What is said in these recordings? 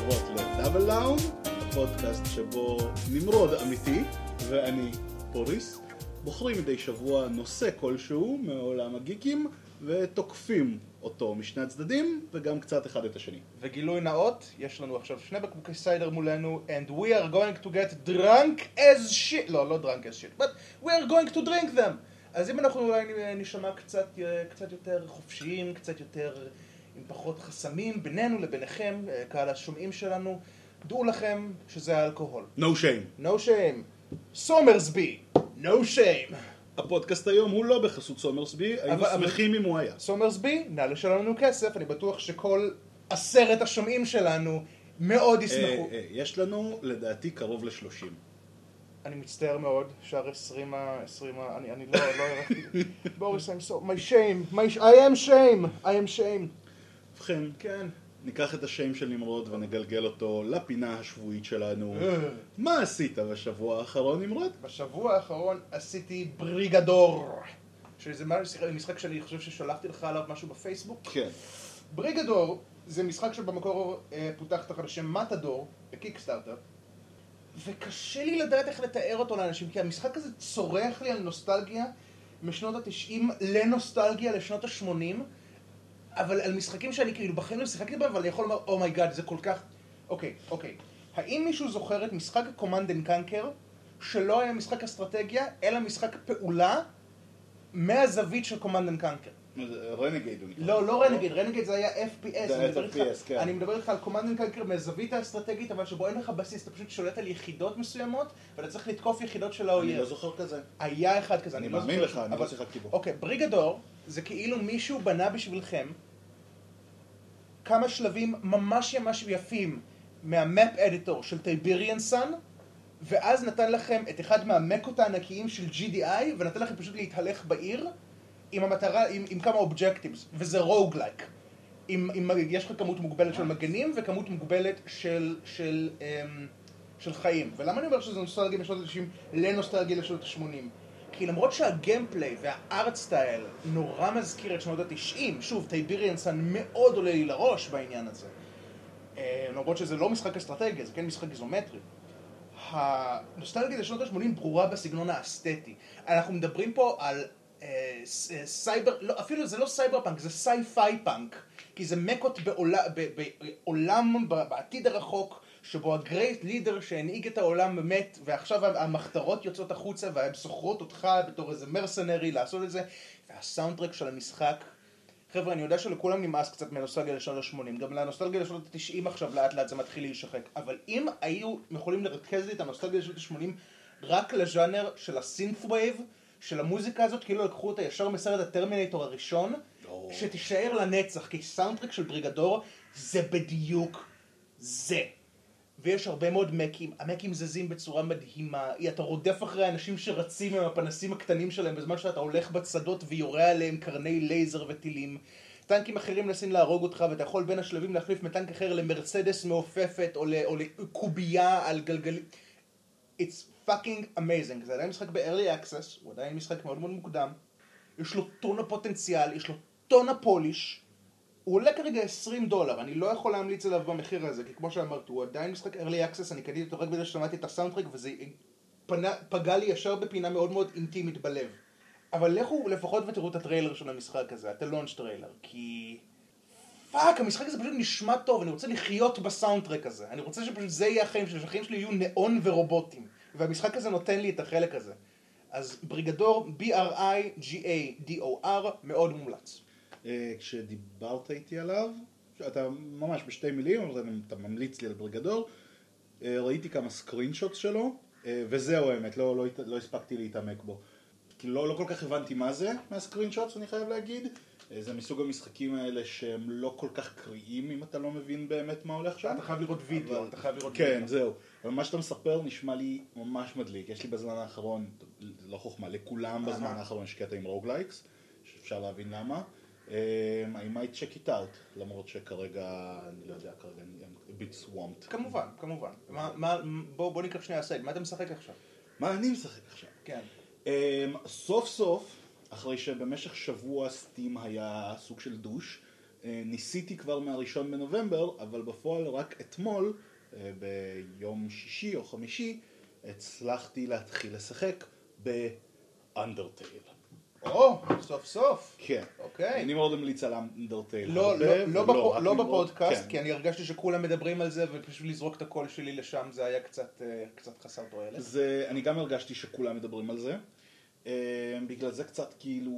השבות לדאבל לאון, הפודקאסט שבו נמרוד אמיתי ואני בוריס בוחרים מדי שבוע נושא כלשהו מעולם הגיקים ותוקפים אותו משני הצדדים וגם קצת אחד את השני. וגילוי נאות, יש לנו עכשיו שני בקבוקי סיידר מולנו and we are going to get drunk as shit, לא, לא drunk as shit, but we are going to drink them. אז אם אנחנו אולי נשמע קצת, קצת יותר חופשיים, קצת יותר עם פחות חסמים בינינו לביניכם, קהל השומעים שלנו, דעו לכם שזה האלכוהול. No shame. No shame. סומרסבי, no shame. הפודקאסט היום הוא לא בחסות סומרסבי, היינו שמחים אם הוא היה. סומרסבי, נא לשלם לנו כסף, אני בטוח שכל עשרת השומעים שלנו מאוד ישמחו. אה, אה, יש לנו לדעתי קרוב לשלושים. אני מצטער מאוד, שאר עשרים ה... עשרים ה... אני, לא, לא הערכתי. בוריס, I'm so... my shame, my... I am shame, I am shame. ובכן, כן. ניקח את השם של נמרוד ונגלגל אותו לפינה השבועית שלנו. אה. מה עשית בשבוע האחרון נמרוד? בשבוע האחרון עשיתי בריגדור. שזה משחק- משחק שאני חושב ששלחתי לך עליו משהו בפייסבוק. כן. בריגדור זה משחק שבמקור אה, פותח תחת השם מטאדור בקיקסטארטר וקשה לי לדעת איך לתאר אותו לאנשים כי המשחק הזה צורח לי על נוסטלגיה משנות התשעים לנוסטלגיה לשנות השמונים אבל על משחקים שאני כאילו בחיים לא שיחקתי בהם אבל אני יכול לומר oh my god זה כל כך אוקיי אוקיי. האם מישהו זוכר את משחק Command and Conquer שלא היה משחק אסטרטגיה אלא משחק פעולה מהזווית של Command and Conquer Renegade הוא נקרא. לא, לא Renegade, Renegade זה היה FPS. זה אני היה FPS, כן. אני מדבר איתך על Command Conquer מהזווית האסטרטגית, אבל שבו אין לך בסיס, אתה פשוט שולט על יחידות מסוימות, ואתה צריך לתקוף יחידות של אני האויב. לא זוכר כזה. היה אחד כזה, אני אני לא מאמין. לך, אני לא שיחקתי בו. אוקיי, Brigador זה כאילו מישהו בנה בשבילכם כמה שלבים ממש ממש יפים מה map editor של Tiberian Sun, ואז נתן לכם את אחד מהמקות הענקיים של GDI, ונתן לכם פשוט להתהלך בעיר עם המטרה, עם, עם כמה objectives, וזה roguelike. עם, עם, יש לך כמות מוגבלת של מגנים וכמות מוגבלת של, של, אמ, של חיים. ולמה אני אומר שזה נוסטלגיה משנות ה-90 לנוסטלגיה לשנות ה-80? כי למרות שה gameplay וה art style נורא מזכיר את שנות ה-90, שוב, Tiberian Sun מאוד עולה לי לראש בעניין הזה. אה, למרות שזה לא משחק אסטרטגיה, זה כן משחק איזומטרי. הנוסטלגיה לשנות ה-80 ברורה בסגנון האסתטי. אנחנו מדברים פה על אה, אה, סייבר, לא, אפילו זה לא סייבר פאנק, זה sci-fi punk. כי זה מקות בעולם, ב- בעולם, בעתיד הרחוק, שבו ה great leader שהנהיג את העולם מת, ועכשיו המחתרות יוצאות החוצה והן שוכרות אותך בתור איזה mercenary לעשות את זה, וה soundtrack של המשחק חבר'ה, אני יודע שלכולם נמאס קצת מהנוסטלגיה לשנות ה-80, גם לנוסטלגיה לשנות ה-90 עכשיו לאט לאט זה מתחיל להישחק, אבל אם היו יכולים לרכז לי את הנוסטלגיה לשנות ה-80 רק לז'אנר של ה synthwave, של המוזיקה הזאת, כאילו לקחו אותה ישר מסרט ה Terminator הראשון. שתישאר לנצח, כי soundtrack של Brigador זה בדיוק זה. ויש הרבה מאוד מקים, המקים זזים בצורה מדהימה, אתה רודף אחרי אנשים שרצים עם הפנסים הקטנים שלהם בזמן שאתה הולך בצדות ויורה עליהם קרני לייזר וטילים. טנקים אחרים מנסים להרוג אותך ואתה יכול בין השלבים להחליף מטנק אחר למרצדס מעופפת או, ל, או לקובייה על גלגלים. It's fucking amazing. זה עדיין משחק ב-early access, הוא עדיין משחק מאוד מאוד מוקדם. יש לו טונה פוטנציאל, יש לו טונה פוליש. הוא עולה כרגע 20 דולר, אני לא יכול להמליץ עליו במחיר הזה, כי כמו שאמרת, הוא עדיין משחק early access, אני קניתי אותו רק בגלל ששמעתי את הסאונדטרק, וזה פנה, פגע לי ישר בפינה מאוד מאוד אינטימית בלב. אבל לכו לפחות ותראו את הטריילר של המשחק הזה, את ה launch trailer, כי... fuck, המשחק הזה פשוט נשמע טוב, אני רוצה לחיות ב soundtrack הזה. אני רוצה שפשוט זה יהיה החיים שלי, שהחיים שלי יהיו ניאון ורובוטים. והמשחק הזה נותן לי את החלק הזה. אז Brigador, B-R-I-G-A-D-O-R, מאוד מומלץ. אה, כשדיברת איתי עליו, אתה ממש בשתי מילים, אתה ממליץ לי על Brigador, אה, ראיתי כמה סקרין שוטס שלו, אה, וזהו האמת, לא, לא, לא הספקתי להתעמק בו. לא, לא כל כך הבנתי מה זה מה screenshots, אני חייב להגיד. זה מסוג המשחקים האלה שהם לא כל כך קריאים אם אתה לא מבין באמת מה הולך שם. אתה חייב לראות וידאו, אבל- אתה חייב לראות כן, וידאו. זהו. אבל מה שאתה מספר נשמע לי ממש מדליק. יש לי בזמן האחרון, לא חוכמה, לכולם בזמן. האחרון יש קטע עם roguelikes, שאפשר להבין למה. Um, I might check it out, למרות שכרגע, אני לא יודע, כרגע אני a bit swamped. כמובן, כמובן. בוא ניקח שנייה סייד, מה אתה משחק עכשיו? מה אני משחק עכשיו? כן. Um, סוף סוף, אחרי שבמשך שבוע סטים היה סוג של דוש, אה, ניסיתי כבר מהראשון בנובמבר, אבל בפועל רק אתמול, ביום שישי או חמישי, הצלחתי להתחיל לשחק באנדרטייל. או, סוף סוף. כן. אוקיי. אני מאוד ממליץ על אנדרטייל. לא, לא, לא, ולא בפו, לא בפודקאסט, כן. כי אני הרגשתי שכולם מדברים על זה, ופשוט לזרוק את הקול שלי לשם זה היה קצת, אה, קצת חסר תועלת. זה, אני גם הרגשתי שכולם מדברים על זה. אה, בגלל זה קצת כאילו,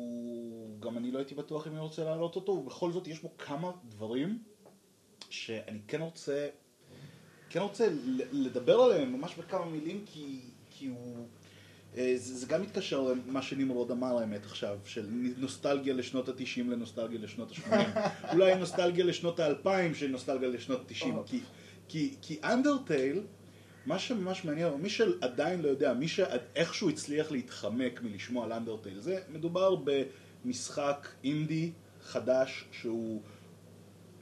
גם אני לא הייתי בטוח אם אני רוצה להעלות אותו, ובכל זאת יש בו כמה דברים שאני כן רוצה, כן רוצה לדבר עליהם ממש בכמה מילים, כי, כי הוא, אה, זה, זה גם מתקשר למה שנמרוד אמר האמת עכשיו, של נוסטלגיה לשנות התשעים לנוסטלגיה לשנות השמונים. אולי נוסטלגיה לשנות האלפיים של נוסטלגיה לשנות התשעים, כי, כי, כי Undertale, מה שממש מעניין, מי שעדיין לא יודע, מי שאיכשהו הצליח להתחמק מלשמוע על Undertale, זה מדובר במשחק אינדי חדש שהוא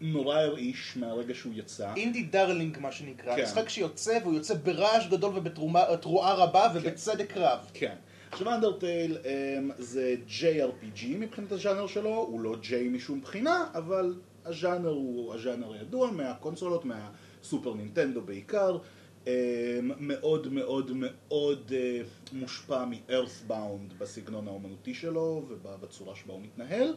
נורא הרעיש מהרגע שהוא יצא. Indie darling מה שנקרא, כן. משחק שיוצא והוא יוצא ברעש גדול ובתרועה רבה ובצדק רב. כן. עכשיו Undertale אמ, זה JRPG מבחינת הז'אנר שלו, הוא לא J משום בחינה, אבל הז'אנר הוא הז'אנר הידוע מהקונסולות, מהסופר נינטנדו בעיקר, אמ, מאוד מאוד מאוד אה, מושפע מ-Earthbound בסגנון האומנותי שלו ובצורה שבה הוא מתנהל.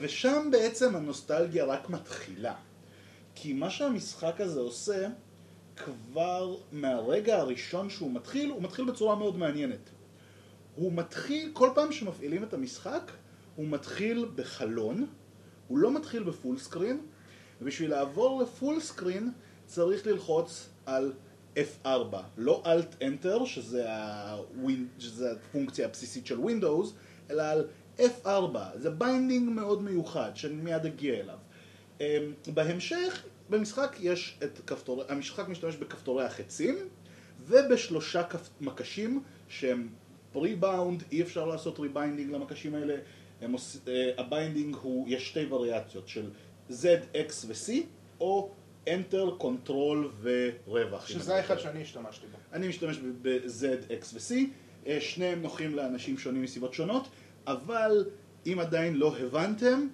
ושם בעצם הנוסטלגיה רק מתחילה. כי מה שהמשחק הזה עושה, כבר מהרגע הראשון שהוא מתחיל, הוא מתחיל בצורה מאוד מעניינת. הוא מתחיל, כל פעם שמפעילים את המשחק, הוא מתחיל בחלון, הוא לא מתחיל ב full screen, ובשביל לעבור ל full screen צריך ללחוץ על F4, לא Alt Enter, שזה, הווינ... שזה הפונקציה הבסיסית של Windows, אלא על F4, זה binding מאוד מיוחד, שאני מיד אגיע אליו. אמ, בהמשך, במשחק יש את כפתורי, המשחק משתמש בכפתורי החצים ובשלושה כפ... מקשים שהם pre-bound, אי אפשר לעשות rebinding למקשים האלה, הם עוש... אה, ה binding הוא, יש שתי וריאציות של Z, X ו-C או Enter, Control ורווח. שזה האחד. שאני השתמשתי בו. אני משתמש ב-Z, X ו-C, אה, שניהם נוחים לאנשים שונים מסיבות שונות, אבל אם עדיין לא הבנתם,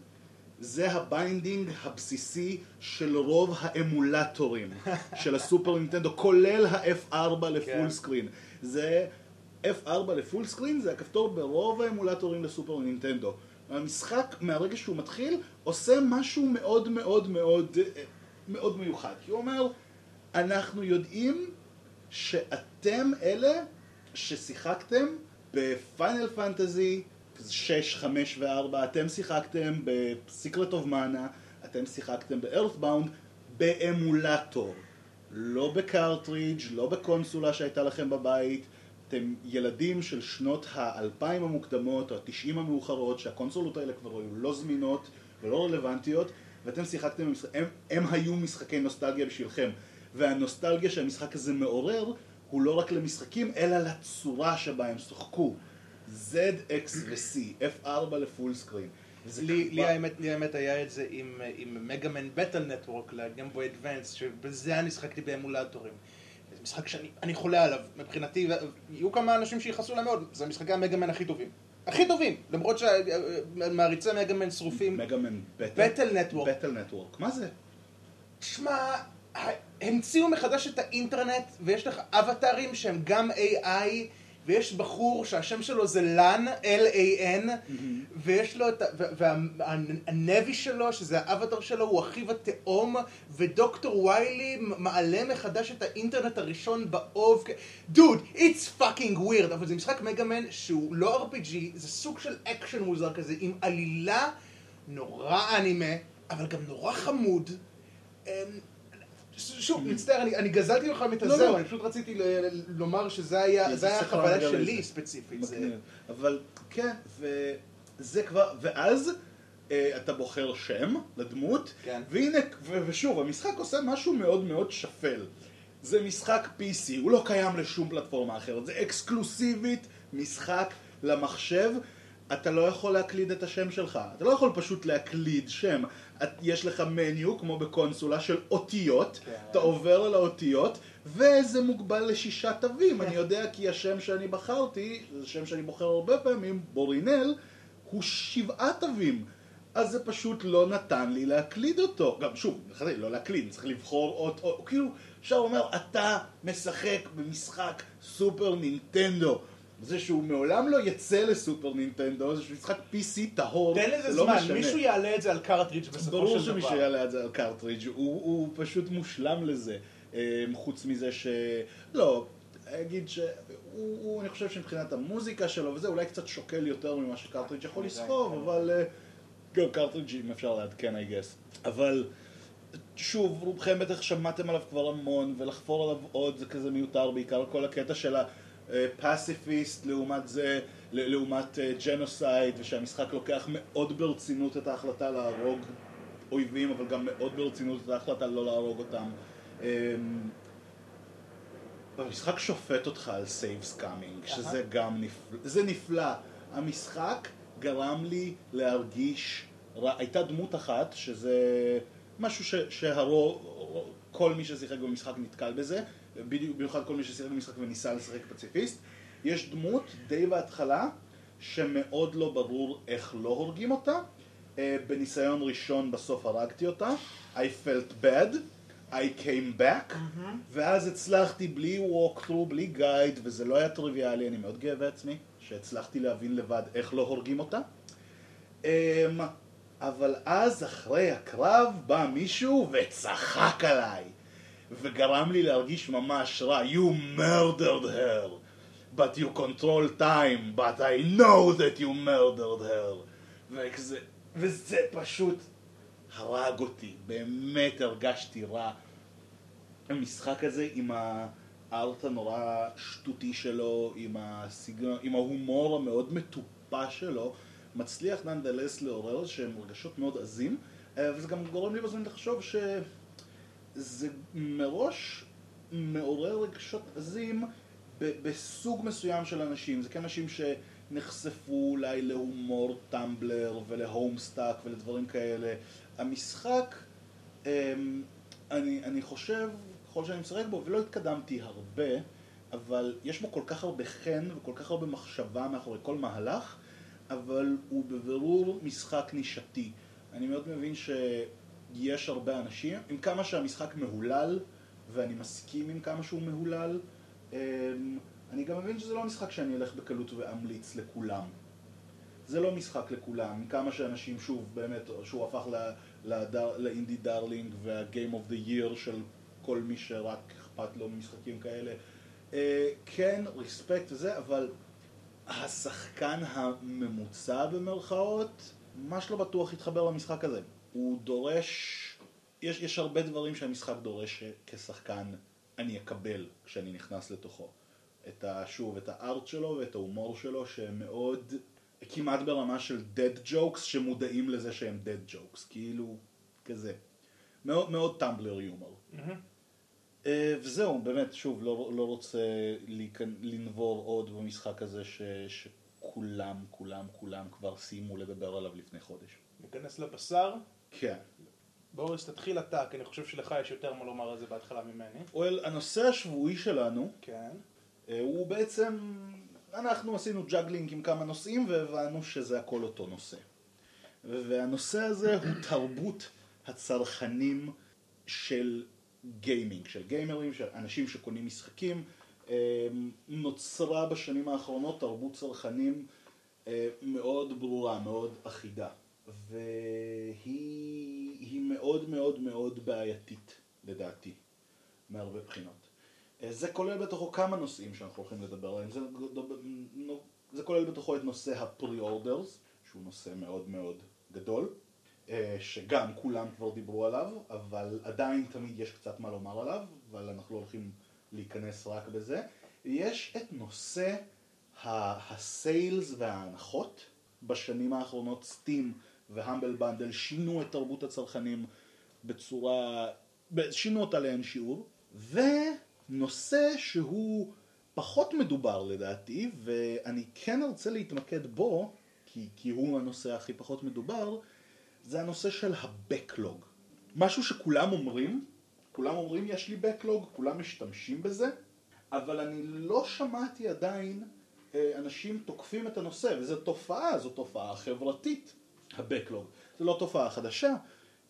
זה ה binding הבסיסי של רוב האמולטורים של ה Super Nintendo, כולל ה-F4 ל full כן. Screen. זה F4 ל full screen, זה הכפתור ברוב האמולטורים ל Super Nintendo. המשחק, מהרגע שהוא מתחיל, עושה משהו מאוד מאוד מאוד מאוד מיוחד. כי הוא אומר, אנחנו יודעים שאתם אלה ששיחקתם ב Final Fantasy 6, 5 ו-4, אתם שיחקתם ב-Secret of Mana, אתם שיחקתם ב-Earthbound באמולטור, לא בקרטרידג', לא בקונסולה שהייתה לכם בבית, אתם ילדים של שנות האלפיים המוקדמות או התשעים המאוחרות, שהקונסולות האלה כבר היו לא זמינות ולא רלוונטיות, ואתם שיחקתם, במשחק- הם, הם היו משחקי נוסטלגיה בשבילכם. והנוסטלגיה שהמשחק הזה מעורר הוא לא רק למשחקים, אלא לצורה שבה הם שוחקו. Z, X ו-C, F4 לפול סקרין. לי, האמת, לי האמת היה את זה עם, עם מגאמן בטל נטוורק לגמבוי אדוונס, שבזה אני שחקתי באמולטורים. זה משחק שאני אני חולה עליו, מבחינתי, יהיו כמה אנשים שיכעסו עליי מאוד, זה משחקי המגאמן הכי טובים. הכי טובים, למרות שמעריצי מגאמן שרופים. מגאמן בטל נטוורק. בטל נטוורק. מה זה? תשמע, המציאו מחדש את האינטרנט, ויש לך אבטארים שהם גם AI, ויש בחור שהשם שלו זה Lan, L-A-N, ויש לו את ה... וה Navi שלו, שזה האבטר שלו, הוא אחיו התאום, ודוקטור Wily מעלה מחדש את האינטרנט הראשון באוב. דוד, it's fucking weird, אבל זה משחק Mega Man שהוא לא RPG, זה סוג של אקשן מוזר כזה, עם עלילה נורא אנימה, אבל גם נורא חמוד. שוב, מצטער, אני, אני גזלתי לך את לא, הזהו, לא. אני פשוט רציתי ל- לומר שזה היה, זה היה החוויה שלי. ספציפית. זה-. אבל כן, וזה כבר, ואז אה, אתה בוחר שם לדמות, כן. והנה, ו- ושוב, המשחק עושה משהו מאוד מאוד שפל. זה משחק PC, הוא לא קיים לשום פלטפורמה אחרת, זה אקסקלוסיבית משחק למחשב. אתה לא יכול להקליד את השם שלך, אתה לא יכול פשוט להקליד שם. את, יש לך מניו, כמו בקונסולה, של אותיות, כן. אתה עובר על האותיות, וזה מוגבל לשישה תווים. אני יודע כי השם שאני בחרתי, זה שם שאני בוחר הרבה פעמים, בורינל, הוא שבעה תווים. אז זה פשוט לא נתן לי להקליד אותו. גם שוב, לא להקליד, צריך לבחור עוד, עוד, כאילו, הוא אומר, אתה משחק במשחק סופר נינטנדו. זה שהוא מעולם לא יצא לסופר נינטנדו, זה שהוא משחק PC טהור, תן לזה זה לא זמן, משנה. מישהו יעלה את זה על קארטרידג' בסופו ברור של דבר. שמישהו יעלה את זה על cartridge, הוא, הוא פשוט מושלם לזה. אה, חוץ מזה ש... לא, אגיד שהוא, הוא, אני חושב שמבחינת המוזיקה שלו וזה, אולי קצת שוקל יותר ממה ש cartridge יכול לסחוב, אני אבל אה, גם cartridge אם אפשר לעדכן, I guess. אבל שוב, רובכם בטח שמעתם עליו כבר המון, ולחפור עליו עוד זה כזה מיותר, בעיקר כל הקטע של ה pacifist לעומת זה, לעומת genocide, ושהמשחק לוקח מאוד ברצינות את ההחלטה להרוג אויבים, אבל גם מאוד ברצינות את ההחלטה לא להרוג אותם. אמ, המשחק שופט אותך על save scumming, שזה גם נפלא, זה נפלא. המשחק גרם לי להרגיש, הייתה דמות אחת, שזה משהו ש, שהרו, כל מי ששיחק במשחק נתקל בזה, במיוחד כל מי ששיחק במשחק וניסה לשחק פציפיסט. יש דמות די בהתחלה, שמאוד לא ברור איך לא הורגים אותה. אה, בניסיון ראשון בסוף הרגתי אותה. I felt bad. I came back, ואז הצלחתי בלי walkthrough, בלי גייד, וזה לא היה טריוויאלי, אני מאוד גאה בעצמי, שהצלחתי להבין לבד איך לא הורגים אותה. אמ, אבל אז אחרי הקרב בא מישהו וצחק עליי, וגרם לי להרגיש ממש רע. You murdered her, but you control time, but I know that you murdered her. וכזה, וזה פשוט הרג אותי, באמת הרגשתי רע. המשחק הזה עם הארט הנורא שטותי שלו, עם, הסגנון, עם ההומור המאוד מטופש שלו, מצליח ננדלס לעורר שהם רגשות מאוד עזים, אה, וזה גם גורם לי בזמן לחשוב שזה מראש מעורר רגשות עזים בסוג מסוים של אנשים. זה כן אנשים שנחשפו אולי להומור טמבלר ולהומסטאק ולדברים כאלה. המשחק, אמ, אני, אני חושב, ככל שאני משחק בו, ולא התקדמתי הרבה, אבל יש בו כל כך הרבה חן וכל כך הרבה מחשבה מאחורי כל מהלך, אבל הוא בבירור משחק נישתי. אני מאוד מבין שיש הרבה אנשים, עם כמה שהמשחק מהולל, ואני מסכים עם כמה שהוא מהולל, אמ, אני גם מבין שזה לא משחק שאני אלך בקלות ואמליץ לכולם. זה לא משחק לכולם, כמה שאנשים שוב, באמת, שהוא הפך ל indie darling וה-game of the year של כל מי שרק אכפת לו ממשחקים כאלה. אה, כן, respect וזה, אבל השחקן הממוצע במרכאות, ממש לא בטוח יתחבר למשחק הזה. הוא דורש, יש, יש הרבה דברים שהמשחק דורש שכשחקן אני אקבל כשאני נכנס לתוכו. את ה, שוב, את הארט שלו ואת ההומור שלו שהם מאוד, כמעט ברמה של dead jokes שמודעים לזה שהם dead jokes, כאילו, כזה. מאוד, מאוד טמבלר יומור. אה, וזהו, באמת, שוב, לא, לא רוצה להיכנ... לנבור עוד במשחק הזה ש... שכולם, כולם, כולם כבר סיימו לדבר עליו לפני חודש. ניכנס לבשר. כן. בוריס, תתחיל אתה, כי אני חושב שלך יש יותר מה לומר על זה בהתחלה ממני. well, הנושא השבועי שלנו כן. אה, הוא בעצם, אנחנו עשינו juggling עם כמה נושאים והבנו שזה הכל אותו נושא. והנושא הזה הוא תרבות הצרכנים של גיימינג, של גיימרים, של אנשים שקונים משחקים. אה, נוצרה בשנים האחרונות תרבות צרכנים אה, מאוד ברורה, מאוד אחידה. והיא מאוד מאוד מאוד בעייתית, לדעתי, מהרבה בחינות. אה, זה כולל בתוכו כמה נושאים שאנחנו הולכים לדבר עליהם. זה, זה כולל בתוכו את נושא הפרי-אורדרס, שהוא נושא מאוד מאוד גדול, אה, שגם כולם כבר דיברו עליו, אבל עדיין תמיד יש קצת מה לומר עליו, אבל אנחנו לא הולכים להיכנס רק בזה. יש את נושא הסיילס וההנחות. בשנים האחרונות סטים והמבל בנדל שינו את תרבות הצרכנים בצורה, שינו אותה לאין שיעור. ונושא שהוא פחות מדובר לדעתי, ואני כן ארצה להתמקד בו, כי, כי הוא הנושא הכי פחות מדובר, זה הנושא של ה-Backlog. משהו שכולם אומרים, כולם אומרים יש לי Backlog, כולם משתמשים בזה, אבל אני לא שמעתי עדיין אה, אנשים תוקפים את הנושא, וזו תופעה, זו תופעה חברתית. ה-Backlog. זו לא תופעה חדשה,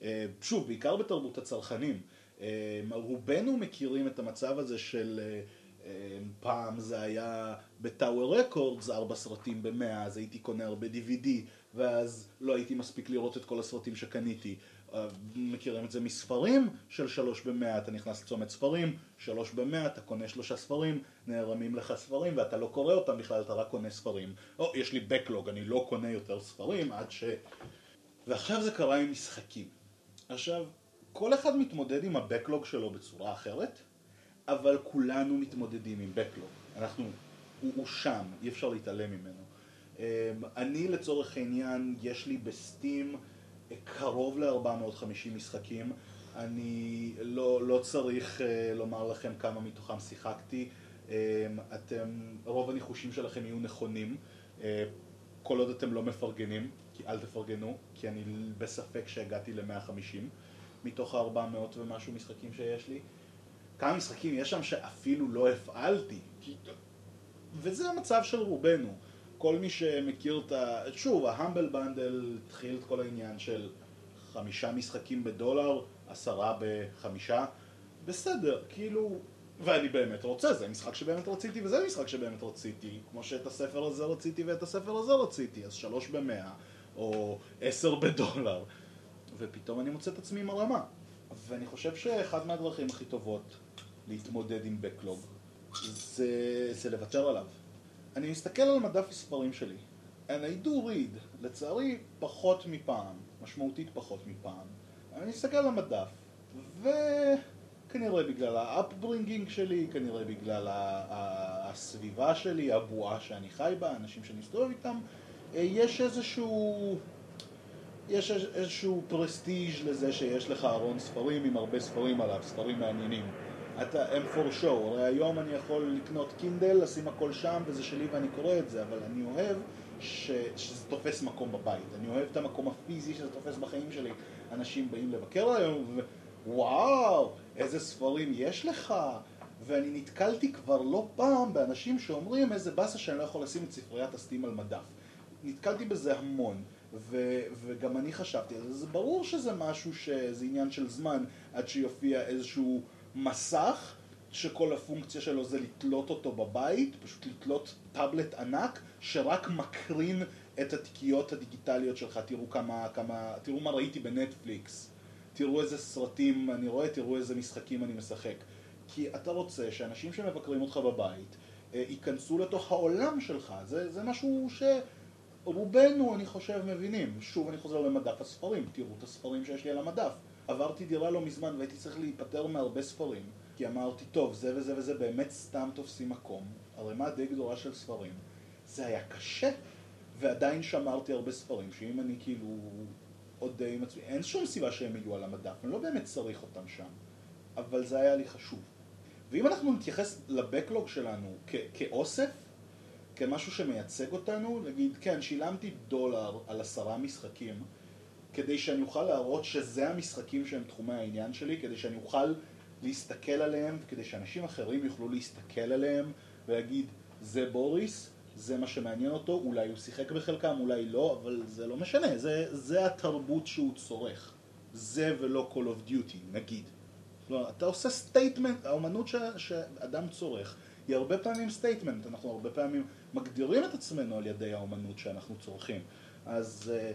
אה, שוב, בעיקר בתרבות הצרכנים. אה, רובנו מכירים את המצב הזה של אה, פעם זה היה בטאוור רקורדס, ארבע סרטים במאה, אז הייתי קונה הרבה DVD, ואז לא הייתי מספיק לראות את כל הסרטים שקניתי. מכירים את זה מספרים של שלוש במאה, אתה נכנס לצומת ספרים, שלוש במאה, אתה קונה שלושה ספרים, נערמים לך ספרים ואתה לא קורא אותם בכלל, אתה רק קונה ספרים. או, יש לי בקלוג, אני לא קונה יותר ספרים עד ש... ועכשיו זה קרה עם משחקים. עכשיו, כל אחד מתמודד עם הבקלוג שלו בצורה אחרת, אבל כולנו מתמודדים עם בקלוג. אנחנו, הוא, הוא שם, אי אפשר להתעלם ממנו. אמ, אני לצורך העניין, יש לי בסטים קרוב ל-450 משחקים. אני לא, לא צריך uh, לומר לכם כמה מתוכם שיחקתי. Um, אתם, רוב הניחושים שלכם יהיו נכונים. Uh, כל עוד אתם לא מפרגנים, כי אל תפרגנו, כי אני בספק שהגעתי ל-150 מתוך ה-400 ומשהו משחקים שיש לי. כמה משחקים יש שם שאפילו לא הפעלתי. וזה המצב של רובנו. כל מי שמכיר את ה... שוב, ההמבל בנדל התחיל את כל העניין של חמישה משחקים בדולר, עשרה בחמישה, בסדר, כאילו... ואני באמת רוצה, זה משחק שבאמת רציתי וזה משחק שבאמת רציתי, כמו שאת הספר הזה רציתי ואת הספר הזה רציתי, אז שלוש במאה, או עשר בדולר, ופתאום אני מוצא את עצמי עם ערימה. ואני חושב שאחד מהדרכים הכי טובות להתמודד עם backlog זה, זה לוותר עליו. אני מסתכל על מדף הספרים שלי, and I do read, לצערי פחות מפעם, משמעותית פחות מפעם. אני מסתכל על המדף, וכנראה בגלל ה upbringing שלי, כנראה בגלל הסביבה שלי, הבועה שאני חי בה, אנשים שאני מסתובב איתם, אה, יש איזשהו... יש איזשהו פרסטיג' לזה שיש לך ארון ספרים עם הרבה ספרים עליו, ספרים מעניינים. אתה, הם for show, הרי היום אני יכול לקנות קינדל, לשים הכל שם וזה שלי ואני קורא את זה, אבל אני אוהב ש, שזה תופס מקום בבית, אני אוהב את המקום הפיזי שזה תופס בחיים שלי. אנשים באים לבקר היום, ווואו, איזה ספרים יש לך, ואני נתקלתי כבר לא פעם באנשים שאומרים איזה באסה שאני לא יכול לשים את ספריית הסטים על מדף. נתקלתי בזה המון. ו- וגם אני חשבתי זה, זה ברור שזה משהו שזה עניין של זמן עד שיופיע איזשהו מסך שכל הפונקציה שלו זה לתלות אותו בבית, פשוט לתלות טאבלט ענק שרק מקרין את התיקיות הדיגיטליות שלך, תראו כמה, כמה, תראו מה ראיתי בנטפליקס, תראו איזה סרטים אני רואה, תראו איזה משחקים אני משחק. כי אתה רוצה שאנשים שמבקרים אותך בבית אה, ייכנסו לתוך העולם שלך, זה, זה משהו שרובנו אני חושב מבינים. שוב אני חוזר למדף הספרים, תראו את הספרים שיש לי על המדף. עברתי דירה לא מזמן והייתי צריך להיפטר מהרבה ספרים כי אמרתי, טוב, זה וזה וזה באמת סתם תופסים מקום, ערימה די גדולה של ספרים. זה היה קשה, ועדיין שמרתי הרבה ספרים, שאם אני כאילו עוד די עם עצמי, אין שום סיבה שהם יהיו על המדף, אני לא באמת צריך אותם שם, אבל זה היה לי חשוב. ואם אנחנו נתייחס לבקלוג שלנו כאוסף, כמשהו שמייצג אותנו, נגיד, כן, שילמתי דולר על עשרה משחקים, כדי שאני אוכל להראות שזה המשחקים שהם תחומי העניין שלי, כדי שאני אוכל להסתכל עליהם, וכדי שאנשים אחרים יוכלו להסתכל עליהם ולהגיד, זה בוריס, זה מה שמעניין אותו, אולי הוא שיחק בחלקם, אולי לא, אבל זה לא משנה, זה, זה התרבות שהוא צורך. זה ולא Call of Duty, נגיד. לא, אתה עושה statement, האומנות ש, שאדם צורך היא הרבה פעמים statement, אנחנו הרבה פעמים מגדירים את עצמנו על ידי האומנות שאנחנו צורכים. אז אה,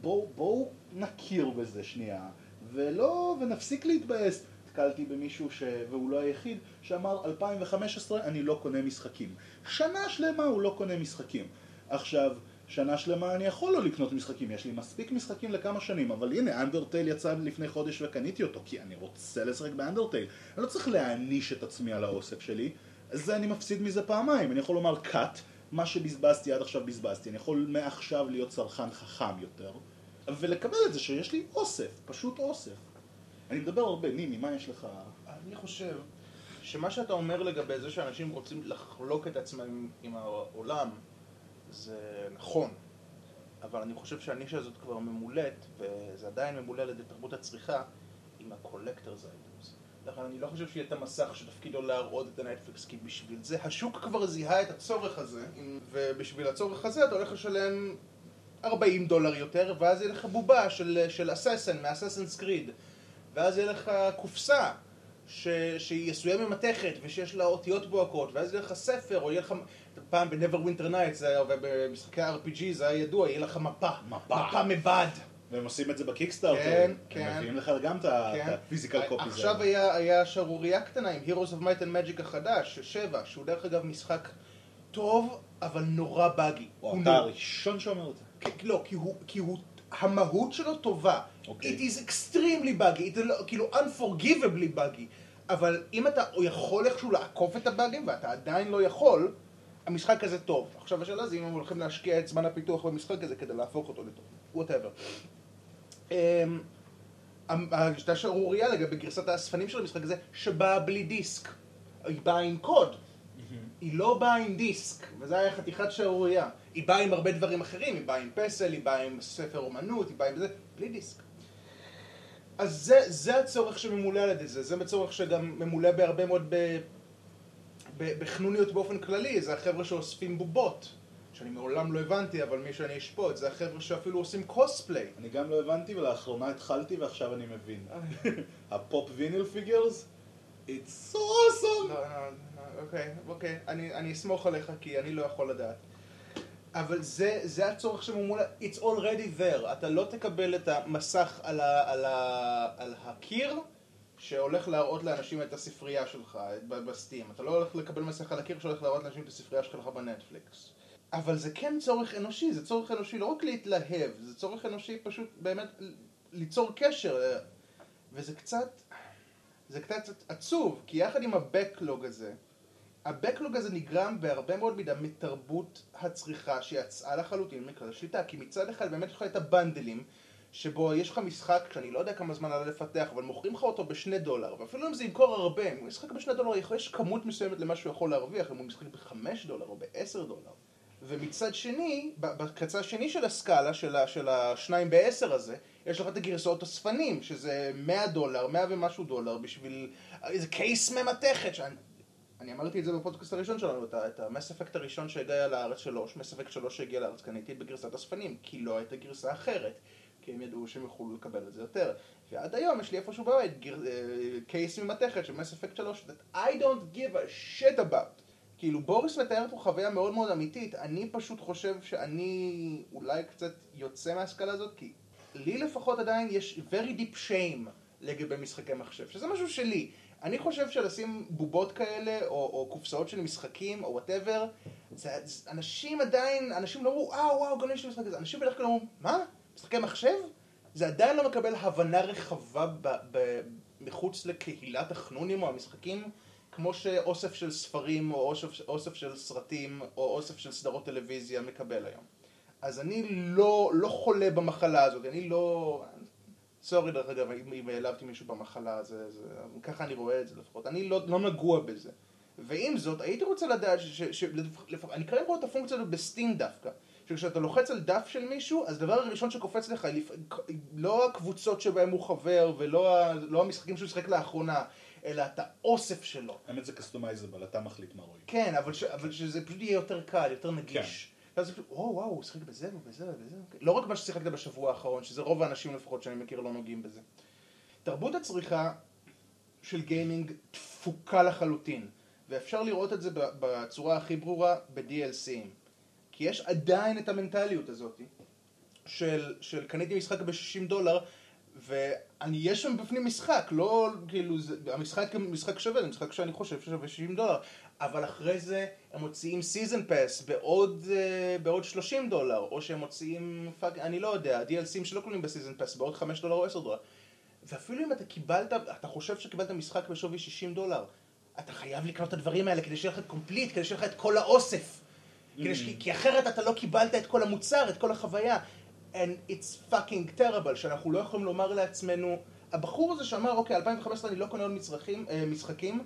בואו בוא נכיר בזה שנייה, ולא, ונפסיק להתבאס. נתקלתי במישהו, ש... והוא לא היחיד, שאמר 2015 אני לא קונה משחקים. שנה שלמה הוא לא קונה משחקים. עכשיו, שנה שלמה אני יכול לא לקנות משחקים, יש לי מספיק משחקים לכמה שנים, אבל הנה, אנדרטייל יצא לפני חודש וקניתי אותו, כי אני רוצה לשחק באנדרטייל. אני לא צריך להעניש את עצמי על האוסף שלי, אז אני מפסיד מזה פעמיים. אני יכול לומר cut, מה שבזבזתי עד עכשיו בזבזתי. אני יכול מעכשיו להיות צרכן חכם יותר, ולקבל את זה שיש לי אוסף, פשוט אוסף. אני מדבר הרבה, נימי, מה יש לך? אני חושב שמה שאתה אומר לגבי זה שאנשים רוצים לחלוק את עצמם עם העולם, זה נכון. אבל אני חושב שהנישה הזאת כבר ממולאת, וזה עדיין ממולא על ידי תרבות הצריכה, עם ה collector's items. לכן אני לא חושב שיהיה את המסך שתפקידו להראות את הנטפליקס, כי בשביל זה השוק כבר זיהה את הצורך הזה, ובשביל הצורך הזה אתה הולך לשלם 40 דולר יותר, ואז יהיה לך בובה של, של assassin, מ Assassin's Creed. ואז יהיה לך קופסה ש, שהיא עשויה ממתכת ושיש לה אותיות בוהקות, ואז יהיה לך ספר, או יהיה לך... פעם ב-Neverwinter Nights, זה היה- ובמשחקי ה-RPG זה היה ידוע, יהיה לך מפה. מפה. מפה מבד. והם עושים את זה בקיקסטארטר. כן, הם כן. מביאים לך גם את ה- כן. הפיזיקל קופי. עכשיו היה, שערורייה קטנה עם Heroes of Might and Magic החדש, שבע, שהוא דרך אגב משחק טוב, אבל נורא באגי. הוא אתה הראשון שאומר את זה. כי- לא, כי הוא, המהות שלו טובה. אוקיי. It is extremely buggy, לא, כאילו unforgivably buggy. אבל אם אתה יכול איכשהו לעקוף את הבאגים ואתה עדיין לא יכול, המשחק הזה טוב. עכשיו השאלה זה אם הם הולכים להשקיע את זמן הפיתוח במשחק הזה כדי להפוך אותו לטוב. whatever. הייתה שערורייה לגבי גרסת האספנים של המשחק הזה, שבאה בלי דיסק. היא באה עם קוד. היא לא באה עם דיסק, וזה היה חתיכת שערורייה. היא באה עם הרבה דברים אחרים, היא באה עם פסל, היא באה עם ספר אומנות, היא באה עם זה, בלי דיסק. אז זה, זה הצורך שממולא על ידי זה, זה הצורך שגם ממולא בהרבה מאוד ב, ב, בחנוניות באופן כללי, זה החבר'ה שאוספים בובות, שאני מעולם לא הבנתי, אבל מי שאני אשפוט, זה החבר'ה שאפילו עושים קוספליי. אני גם לא הבנתי ולאחרונה התחלתי ועכשיו אני מבין. ה pop vinyl figures? It's so awesome! לא, לא, לא, אוקיי, אוקיי, אני, אסמוך עליך כי אני לא יכול לדעת. אבל זה, זה הצורך שממולא, it's already there, אתה לא תקבל את המסך על, ה, על, ה, על הקיר שהולך להראות לאנשים את הספרייה שלך בסטים, אתה לא הולך לקבל מסך על הקיר שהולך להראות לאנשים את הספרייה שלך בנטפליקס. אבל זה כן צורך אנושי, זה צורך אנושי לא רק להתלהב, זה צורך אנושי פשוט באמת ליצור קשר, וזה קצת, זה קצת עצוב, כי יחד עם ה-Backlog הזה, ה-Backlog הזה נגרם בהרבה מאוד מידה מתרבות הצריכה שיצאה לחלוטין מכלל השליטה, כי מצד אחד באמת יש לך את הבנדלים, שבו יש לך משחק שאני לא יודע כמה זמן עלה לפתח, אבל מוכרים לך אותו בשני דולר, ואפילו אם זה ימכור הרבה, אם הוא משחק בשני דולר, יש כמות מסוימת למה שהוא יכול להרוויח, אם הוא משחק בחמש דולר או בעשר דולר. ומצד שני, בקצה השני של הסקאלה, של, השניים בעשר הזה, יש לך את הגרסאות אספנים, שזה 100 דולר, 100 ומשהו דולר, בשביל איזה קייס ממתכת, שאני... אני אמרתי את זה בפודקאסט הראשון שלנו, את המס אפקט הראשון שהגיע לארץ שלוש, מס אפקט שלוש שהגיע לארץ, קניתי בגרסת אספנים, כי לא הייתה גרסה אחרת, כי הם ידעו שהם יוכלו לקבל את זה יותר. ועד היום יש לי איפשהו בבית גר... אה, קייס ממתכת של מס אפקט שלוש, that I don't give a shit about. כאילו בוריס מתאר פה חוויה מאוד מאוד אמיתית, אני פשוט חושב שאני אולי קצת יוצא מההשכלה הזאת, כי לי לפחות עדיין יש very deep shame לגבי משחקי מחשב, שזה משהו שלי. אני חושב שלשים בובות כאלה, או, או קופסאות של משחקים, או whatever, זה, זה, אנשים עדיין, אנשים לא אמרו, וואו וואו, גם יש לי משחק כזה, אנשים בדרך כלל אומרים, מה? משחקי מחשב? זה עדיין לא מקבל הבנה רחבה ב, ב, מחוץ לקהילת החנונים או המשחקים, כמו שאוסף של ספרים, או אוסף, אוסף של סרטים, או אוסף של סדרות טלוויזיה מקבל היום. אז אני לא, לא חולה במחלה הזאת, אני לא... sorry דרך אגב, אם העלבתי מישהו במחלה, זה, זה, ככה אני רואה את זה לפחות, אני לא, לא נגוע בזה. ועם זאת, הייתי רוצה לדעת, ש, ש, ש, לפ, אני כרגע רואה את הפונקציה הזאת ב Steam דווקא, שכשאתה לוחץ על דף של מישהו, אז הדבר הראשון שקופץ לך, לא הקבוצות שבהם הוא חבר, ולא לא המשחקים שהוא שיחק לאחרונה, אלא את האוסף שלו. האמת זה customizable, אתה מחליט מה רואים. כן, אבל, ש, אבל שזה פשוט יהיה יותר קל, יותר נגיש. ואז זה פשוט, או וואו, הוא שיחק בזה ובזה ובזה. לא רק מה ששיחקת בשבוע האחרון, שזה רוב האנשים לפחות שאני מכיר לא נוגעים בזה. תרבות הצריכה של גיימינג דפוקה לחלוטין, ואפשר לראות את זה בצורה הכי ברורה ב-DLCים. כי יש עדיין את המנטליות הזאת של, של קניתי משחק ב-60 דולר, ואני, יש שם בפנים משחק, לא כאילו, זה, המשחק משחק שווה, זה משחק שאני חושב ששווה 60 דולר, אבל אחרי זה הם מוציאים season pass בעוד, אה, בעוד 30 דולר, או שהם מוציאים, fuck, אני לא יודע, DLCים שלא כלולים ב season pass בעוד 5 דולר או 10 דולר. ואפילו אם אתה קיבלת, אתה חושב שקיבלת משחק בשווי 60 דולר, אתה חייב לקנות את הדברים האלה כדי שיהיה לך קומפליט, כדי שיהיה לך את כל האוסף. כדי ש... כי אחרת אתה לא קיבלת את כל המוצר, את כל החוויה. And it's fucking terrible, שאנחנו לא יכולים לומר לעצמנו, הבחור הזה שאמר, אוקיי, 2015 אני לא קונה עוד מצרכים, אה, משחקים,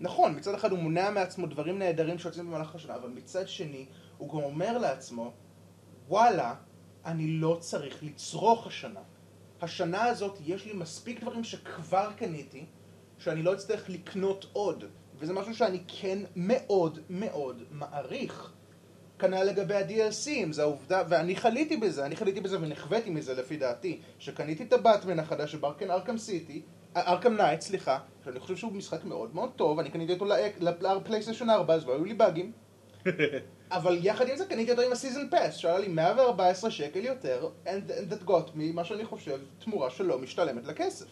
נכון, מצד אחד הוא מונע מעצמו דברים נהדרים שיוצאים במהלך השנה, אבל מצד שני, הוא גם אומר לעצמו, וואלה, אני לא צריך לצרוך השנה. השנה הזאת יש לי מספיק דברים שכבר קניתי, שאני לא אצטרך לקנות עוד. וזה משהו שאני כן מאוד מאוד מעריך. כנ"ל לגבי ה-DLCים, זה העובדה, ואני חליתי בזה, אני חליתי בזה ונכוויתי מזה לפי דעתי, שקניתי את הבטמן החדש של ברקן Arkham City, Arkham Knight, סליחה, שאני חושב שהוא משחק מאוד מאוד טוב, אני קניתי אותו לפלייסטיישן 4, אז לא היו לי באגים, אבל יחד עם זה קניתי אותו עם הסיזן פס, שעלה לי 114 שקל יותר, and, and that got me, מה שאני חושב, תמורה שלא משתלמת לכסף.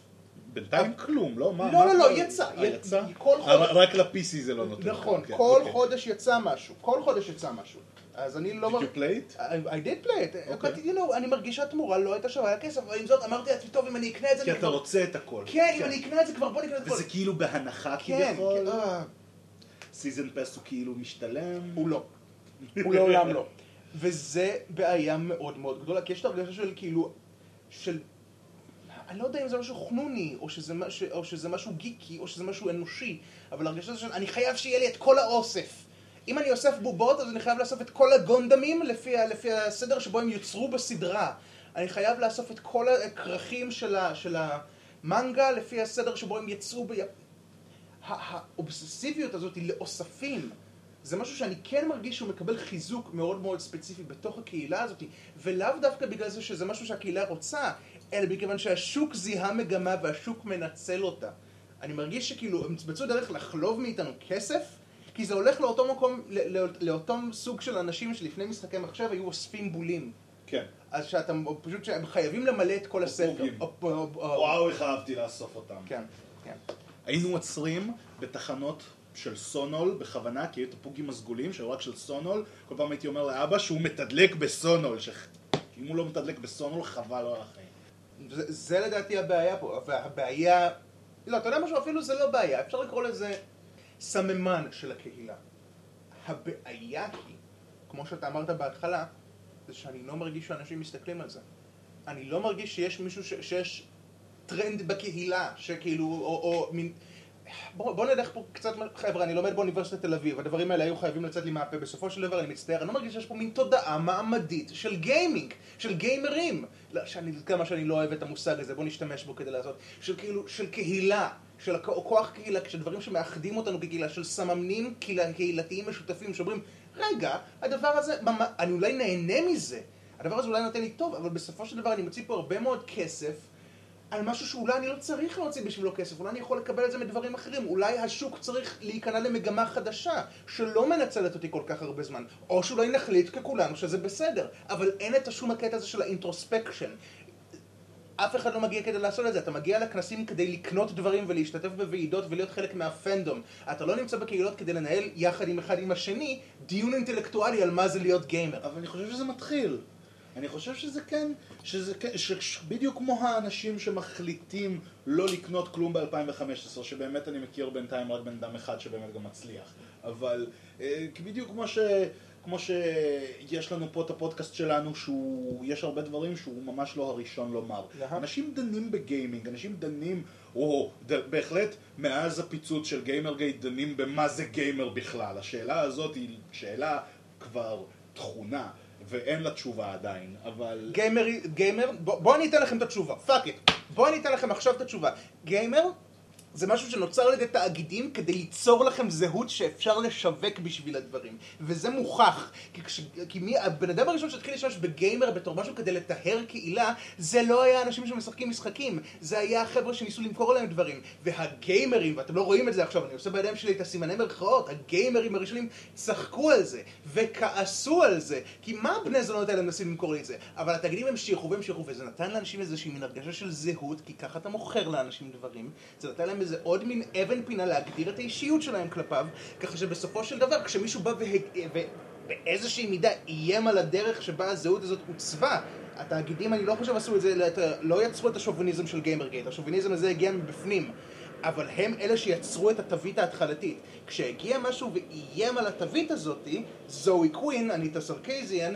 בינתיים כלום, לא? מה? לא, לא, לא, יצא. אה, יצא? כל חודש- רק ל-PC זה לא נותן. נכון, כן, כל אוקיי. חודש יצא משהו, כל חודש יצא משהו. אז אני לא... Did you play it? I, did play it, אוקיי. but you know, אני מרגיש שהתמורה לא הייתה שווה לכסף, אבל עם זאת אמרתי לעצמי, טוב, אם אני אקנה את זה, כי אתה כבר... רוצה את הכל. כן, אם אני אקנה את זה כבר, בוא נקנה את הכל. וזה כאילו בהנחה כן, כביכול. כן, אה, season pass הוא כאילו משתלם. הוא לא. הוא לעולם לא. וזה בעיה מאוד מאוד גדולה, כי יש את הרגשה של כאילו, של... אני לא יודע אם זה משהו חנוני, או שזה, מש, או שזה משהו גיקי, או שזה משהו אנושי, אבל הרגשה הזאת של אני חייב שיהיה לי את כל האוסף. אם אני אוסף בובות, אז אני חייב לאסוף את כל הגונדמים לפי, לפי הסדר שבו הם יוצרו בסדרה. אני חייב לאסוף את כל הכרכים של, ה, של המנגה לפי הסדר שבו הם יצאו ב... האובססיביות הזאת היא לאוספים. זה משהו שאני כן מרגיש שהוא מקבל חיזוק מאוד מאוד ספציפי בתוך הקהילה הזאת, ולאו דווקא בגלל זה שזה משהו שהקהילה רוצה, אלא מכיוון שהשוק זיהה מגמה והשוק מנצל אותה. אני מרגיש שכאילו הם מצאו דרך לחלוב מאיתנו כסף, כי זה הולך לאותו מקום, ל- ל- לאותו סוג של אנשים שלפני משחקי מחשב היו אוספים בולים. כן. אז שאתם פשוט שהם חייבים למלא את כל הספר. וואו, איך אהבתי לאסוף אותם. כן, כן. היינו עוצרים בתחנות של סונול בכוונה, כי היו את הפוגים הסגולים שהיו רק של סונול. כל פעם הייתי אומר לאבא שהוא מתדלק בסונול, שאם הוא לא מתדלק בסונול חבל לו על החיים. זה, זה לדעתי הבעיה פה, והבעיה, לא, אתה יודע משהו, אפילו זה לא בעיה, אפשר לקרוא לזה סממן של הקהילה. הבעיה היא, כמו שאתה אמרת בהתחלה, זה שאני לא מרגיש שאנשים מסתכלים על זה. אני לא מרגיש שיש מישהו, ש, שיש טרנד בקהילה, שכאילו, או, או מין... בוא, בוא נלך פה קצת, חבר'ה, אני לומד באוניברסיטת תל אביב, הדברים האלה היו חייבים לצאת לי מהפה, בסופו של דבר אני מצטער, אני לא מרגיש שיש פה מין תודעה מעמדית של גיימינג, של גיימרים, לא, שאני, כמה שאני לא אוהב את המושג הזה, בוא נשתמש בו כדי לעשות, של כאילו, של קהילה, של כוח קהילה, של דברים שמאחדים אותנו כקהילה, של סממנים קהילה- קהילתיים משותפים, שאומרים, רגע, הדבר הזה, אני אולי נהנה מזה, הדבר הזה אולי נותן לי טוב, אבל בסופו של דבר אני מוציא פה הרבה מאוד כסף על משהו שאולי אני לא צריך להוציא בשבילו כסף, אולי אני יכול לקבל את זה מדברים אחרים, אולי השוק צריך להיכנע למגמה חדשה שלא מנצלת אותי כל כך הרבה זמן, או שאולי נחליט ככולנו שזה בסדר, אבל אין את השום הקטע הזה של האינטרוספקשן. אף אחד לא מגיע כדי לעשות את זה, אתה מגיע לכנסים כדי לקנות דברים ולהשתתף בוועידות ולהיות חלק מהפנדום. אתה לא נמצא בקהילות כדי לנהל יחד עם אחד עם השני דיון אינטלקטואלי על מה זה להיות גיימר. אבל אני חושב שזה מתחיל. אני חושב שזה כן, שזה כן, ש- ש- בדיוק כמו האנשים שמחליטים לא לקנות כלום ב-2015, שבאמת אני מכיר בינתיים רק בן אדם אחד שבאמת גם מצליח. אבל אה, בדיוק כמו ש... כמו שיש לנו פה את הפודקאסט שלנו, שהוא, יש הרבה דברים שהוא ממש לא הראשון לומר. אנשים דנים בגיימינג, אנשים דנים, או ד, בהחלט מאז הפיצוץ של Gamergate דנים במה זה גיימר בכלל. השאלה הזאת היא שאלה כבר טחונה, ואין לה תשובה עדיין, אבל... גיימר, גיימר, בוא, בוא אני אתן לכם את התשובה, fuck it. בוא אני אתן לכם עכשיו את התשובה. גיימר זה משהו שנוצר על ידי תאגידים כדי ליצור לכם זהות שאפשר לשווק בשביל הדברים. וזה מוכח. כי, כש, כי מי, הבן אדם הראשון שהתחיל להשתמש בגיימר בתור משהו כדי לתאר קהילה, זה לא היה אנשים שמשחקים משחקים. זה היה החבר'ה שניסו למכור להם דברים. והגיימרים, ואתם לא רואים את זה עכשיו, אני עושה בידיים שלי את הסימני מרכאות, הגיימרים הראשונים צחקו על זה, וכעסו על זה. כי מה הבני זונות האלה מנסים למכור לי את זה? אבל התאגידים המשיכו והמשיכו, וזה נתן לאנשים איזושהי מין הרגשה של זהות, כי ככה אתה מוכר לאנשים דברים. זה נתן להם איזה עוד מין אבן פינה להגדיר את האישיות שלהם כלפיו, ככה שבסופו של דבר, כשמישהו בא וה- ובאיזושהי מידה איים על הדרך שבה הזהות הזאת עוצבה, התאגידים, אני לא חושב עשו את זה, לא יצרו את השוביניזם של גיימרגייט, השוביניזם הזה הגיע מבפנים. אבל הם אלה שיצרו את התווית ההתחלתית. כשהגיע משהו ואיים על התווית הזאתי, זואי קווין, אניטה סרקיסיאן,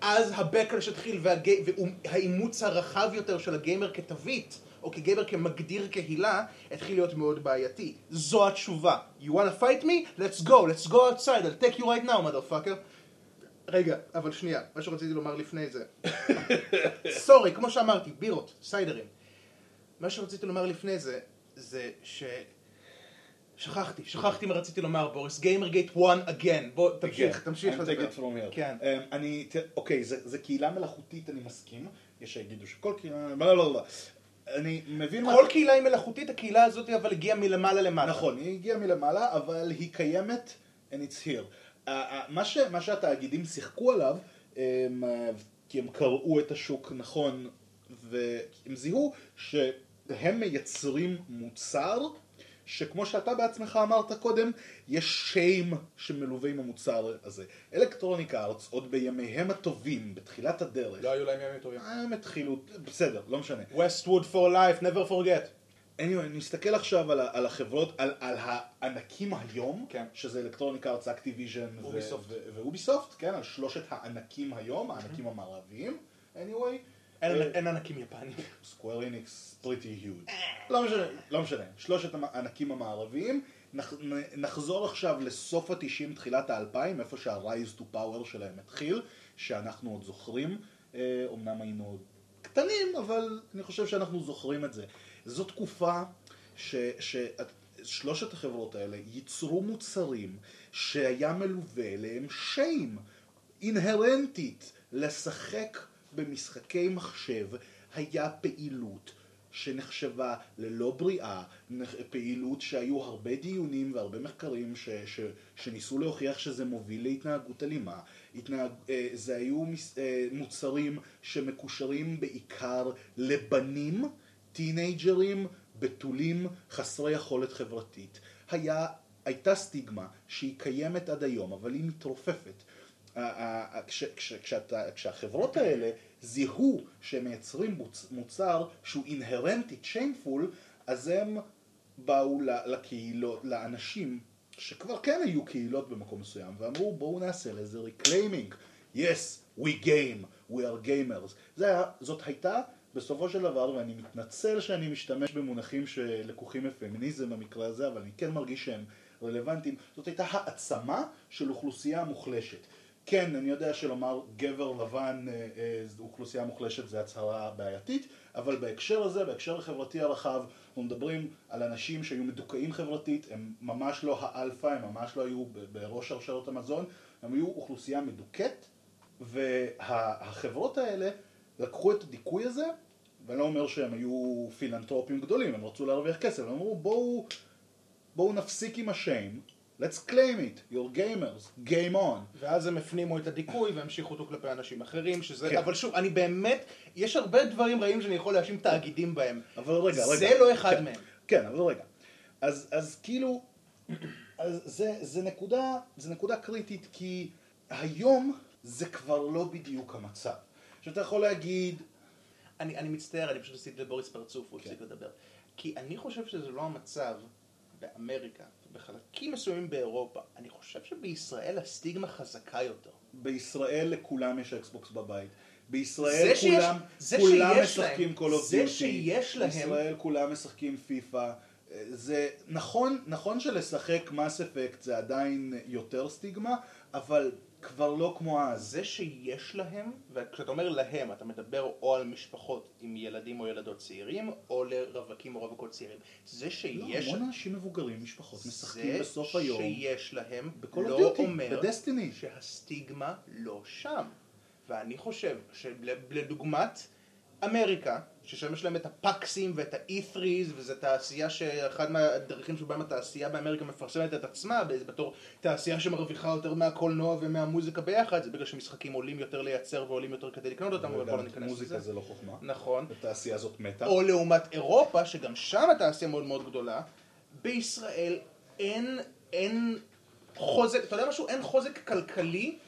אז ה backlash התחיל. והאימוץ הרחב יותר של הגיימר כתווית, או כגיימר כמגדיר קהילה, התחיל להיות מאוד בעייתי. זו התשובה. You wanna fight me? Let's go, let's go outside, I'll take you right now, motherfucker. רגע, אבל שנייה, מה שרציתי לומר לפני זה. sorry, כמו שאמרתי, בירות, סיידרים. מה שרציתי לומר לפני זה, זה ש... שכחתי, שכחתי מה רציתי לומר, בוריס, גיימרגייט 1 again. בוא, תמשיך, כן, תמשיך לדבר. כן. אמ, אני, אוקיי, זה זה קהילה מלאכותית, אני מסכים. יש שיגידו שכל קהילה, לא, לא, לא. אני מבין מה... כל קהילה היא מלאכותית, הקהילה הזאת אבל הגיעה מלמעלה למטה. נכון, היא הגיעה מלמעלה, אבל היא קיימת, and it's here. ה- ה- מה, ש, מה שהתאגידים שיחקו עליו, הם, אה, כי הם קראו את השוק נכון, והם זיהו שהם מייצרים מוצר, שכמו שאתה בעצמך אמרת קודם, יש shame שמלווה עם המוצר הזה. Electronic Arts, עוד בימיהם הטובים, בתחילת הדרך, לא היו להם ימים טובים. הם התחילו, בסדר, לא משנה. Westwood for life, never forget. anyway, נסתכל עכשיו על, על החברות, על, על הענקים היום, כן. שזה Electronic Arts, Activision Ubisoft. ואוביסופט, כן, על שלושת הענקים היום, הענקים המערביים, anyway, אין אה, אין ענקים יפנים. סקוואר איניקס פריטי היוד. לא משנה, לא משנה, שלושת הענקים המערביים, נחזור עכשיו לסוף התשעים, תחילת האלפיים, איפה שה-Rise to Power שלהם התחיל, שאנחנו עוד זוכרים, אה, אמנם היינו עוד קטנים, אבל אני חושב שאנחנו זוכרים את זה. זו תקופה ש... ש... שלושת החברות האלה ייצרו מוצרים שהיה מלווה אליהם שיים אינהרנטית לשחק במשחקי מחשב היה פעילות שנחשבה ללא בריאה, פעילות שהיו הרבה דיונים והרבה מחקרים ש, ש, שניסו להוכיח שזה מוביל להתנהגות אלימה. התנהג, אה, זה היו אה, מוצרים שמקושרים בעיקר לבנים, טינג'רים, בתולים, חסרי יכולת חברתית. היה, הייתה סטיגמה שהיא קיימת עד היום, אבל היא מתרופפת. כשהחברות האלה זיהו שהם מייצרים מוצ- מוצר שהוא אינהרנטית שיינפול, אז הם באו לקהילות, לאנשים שכבר כן היו קהילות במקום מסוים, ואמרו בואו נעשה לזה reclaiming. yes, we game, we are gamers. זה זאת הייתה בסופו של דבר, ואני מתנצל שאני משתמש במונחים שלקוחים מפמיניזם במקרה הזה, אבל אני כן מרגיש שהם רלוונטיים, זאת הייתה העצמה של אוכלוסייה מוחלשת. כן, אני יודע שלומר גבר לבן אה, אה, אוכלוסייה מוחלשת זה הצהרה בעייתית, אבל בהקשר הזה, בהקשר החברתי הרחב, אנחנו מדברים על אנשים שהיו מדוכאים חברתית, הם ממש לא האלפא, הם ממש לא היו בראש שרשרת המזון, הם היו אוכלוסייה מדוכאת, והחברות האלה לקחו את הדיכוי הזה, ואני לא אומר שהם היו פילנטרופים גדולים, הם רצו להרוויח כסף, הם אמרו בואו, בואו נפסיק עם השיים, let's claim it, you're gamers, game on. ואז הם הפנימו את הדיכוי והמשיכו אותו כלפי אנשים אחרים, שזה... כן. אבל שוב, אני באמת, יש הרבה דברים רעים שאני יכול להאשים תאגידים בהם. אבל רגע, רגע. זה לא אחד כן, מהם. כן, אבל רגע. אז, אז כאילו, אז זה, זה, נקודה, זה נקודה קריטית, כי היום זה כבר לא בדיוק המצב. שאתה יכול להגיד, אני, אני מצטער, אני פשוט עשיתי לבוריס פרצוף, הוא הפסיק לדבר. כי אני חושב שזה לא המצב באמריקה, בחלקים מסוימים באירופה. אני חושב שבישראל הסטיגמה חזקה יותר. בישראל לכולם יש אקסבוקס בבית. בישראל זה שיש- כולם, זה כולם שיש משחקים להם- Call of Duty. זה שיש להם- בישראל כולם משחקים פיפא. זה נכון, נכון שלשחק מס אפקט זה עדיין יותר סטיגמה, אבל כבר לא כמו אז. זה שיש להם, וכשאתה אומר להם, אתה מדבר או על משפחות עם ילדים או ילדות צעירים, או לרווקים או רווקות צעירים. זה לא, שיש... המון אנשים מבוגרים, משפחות, משחקים זה בסוף היום. שיש להם of לא Duty, אומר בדסטיני. שהסטיגמה לא שם. ואני חושב שלדוגמת אמריקה, ששם יש להם את הפקסים ואת ה-E3's, וזו תעשייה שאחד מהדרכים שבהם התעשייה באמריקה מפרסמת את עצמה, בתור תעשייה שמרוויחה יותר מהקולנוע ומהמוזיקה ביחד, זה בגלל שמשחקים עולים יותר לייצר ועולים יותר כדי לקנות אותם, אבל בואו לא ניכנס מוזיקה לזה. זה לא חוכמה. נכון. התעשייה הזאת מתה. או לעומת אירופה, שגם שם התעשייה מאוד מאוד גדולה, בישראל אין, אין חוזק, אתה יודע משהו? אין חוזק כלכלי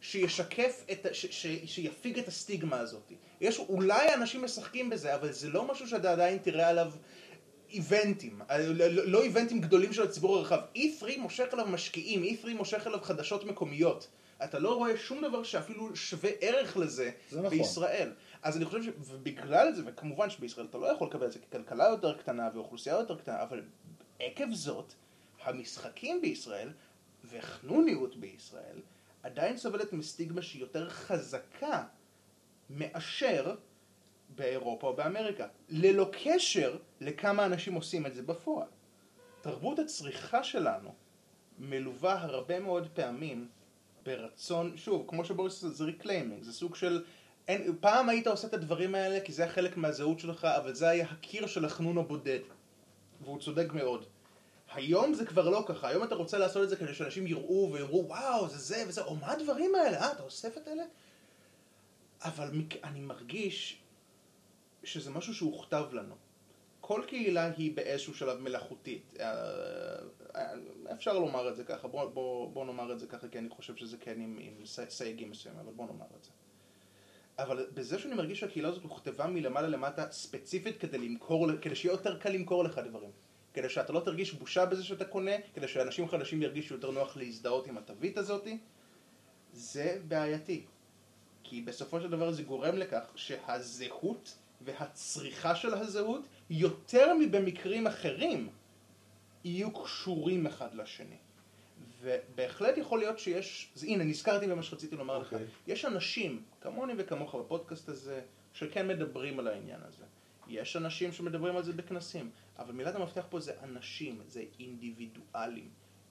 שישקף, את, ש, ש, שיפיג את הסטיגמה הזאת. יש, אולי אנשים משחקים בזה, אבל זה לא משהו שאתה עדיין תראה עליו איבנטים, אה, לא, לא לא איבנטים גדולים של הציבור הרחב. E3 מושך אליו משקיעים, E3 מושך אליו חדשות מקומיות. אתה לא רואה שום דבר שאפילו שווה ערך לזה זה נכון. בישראל. אז אני חושב ש... ובגלל זה, וכמובן שבישראל אתה לא יכול לקבל את זה ככלכלה יותר קטנה ואוכלוסייה יותר קטנה, אבל עקב זאת, המשחקים בישראל וחנוניות בישראל עדיין סובלת מסטיגמה שהיא יותר חזקה מאשר באירופה או באמריקה. ללא קשר לכמה אנשים עושים את זה בפועל. תרבות הצריכה שלנו מלווה הרבה מאוד פעמים ברצון, שוב, כמו שבוריס זה reclaiming, זה סוג של, אין, פעם היית עושה את הדברים האלה כי זה היה חלק מהזהות שלך, אבל זה היה הקיר של החנון הבודד, והוא צודק מאוד. היום זה כבר לא ככה, היום אתה רוצה לעשות את זה כדי שאנשים יראו ויראו וואו זה זה וזה, או מה הדברים האלה, אה אתה אוסף את אלה? אבל מק- אני מרגיש שזה משהו שהוכתב לנו. כל קהילה היא באיזשהו שלב מלאכותית. אה, אה, אפשר לומר את זה ככה, בוא, בוא, בוא נאמר את זה ככה, כי אני חושב שזה כן עם, עם סייגים מסוימים, אבל בוא נאמר את זה. אבל בזה שאני מרגיש שהקהילה הזאת הוכתבה מלמעלה למטה ספציפית כדי למכור, כדי שיהיה יותר קל למכור לך דברים. כדי שאתה לא תרגיש בושה בזה שאתה קונה, כדי שאנשים חדשים ירגישו יותר נוח להזדהות עם התווית הזאתי, זה בעייתי. כי בסופו של דבר זה גורם לכך שהזהות והצריכה של הזהות, יותר מבמקרים אחרים, יהיו קשורים אחד לשני. ובהחלט יכול להיות שיש, אז הנה נזכרתי במה שרציתי לומר לך, אוקיי. יש אנשים כמוני וכמוך בפודקאסט הזה, שכן מדברים על העניין הזה. יש אנשים שמדברים על זה בכנסים, אבל מילת המפתח פה זה אנשים, זה אינדיבידואלים.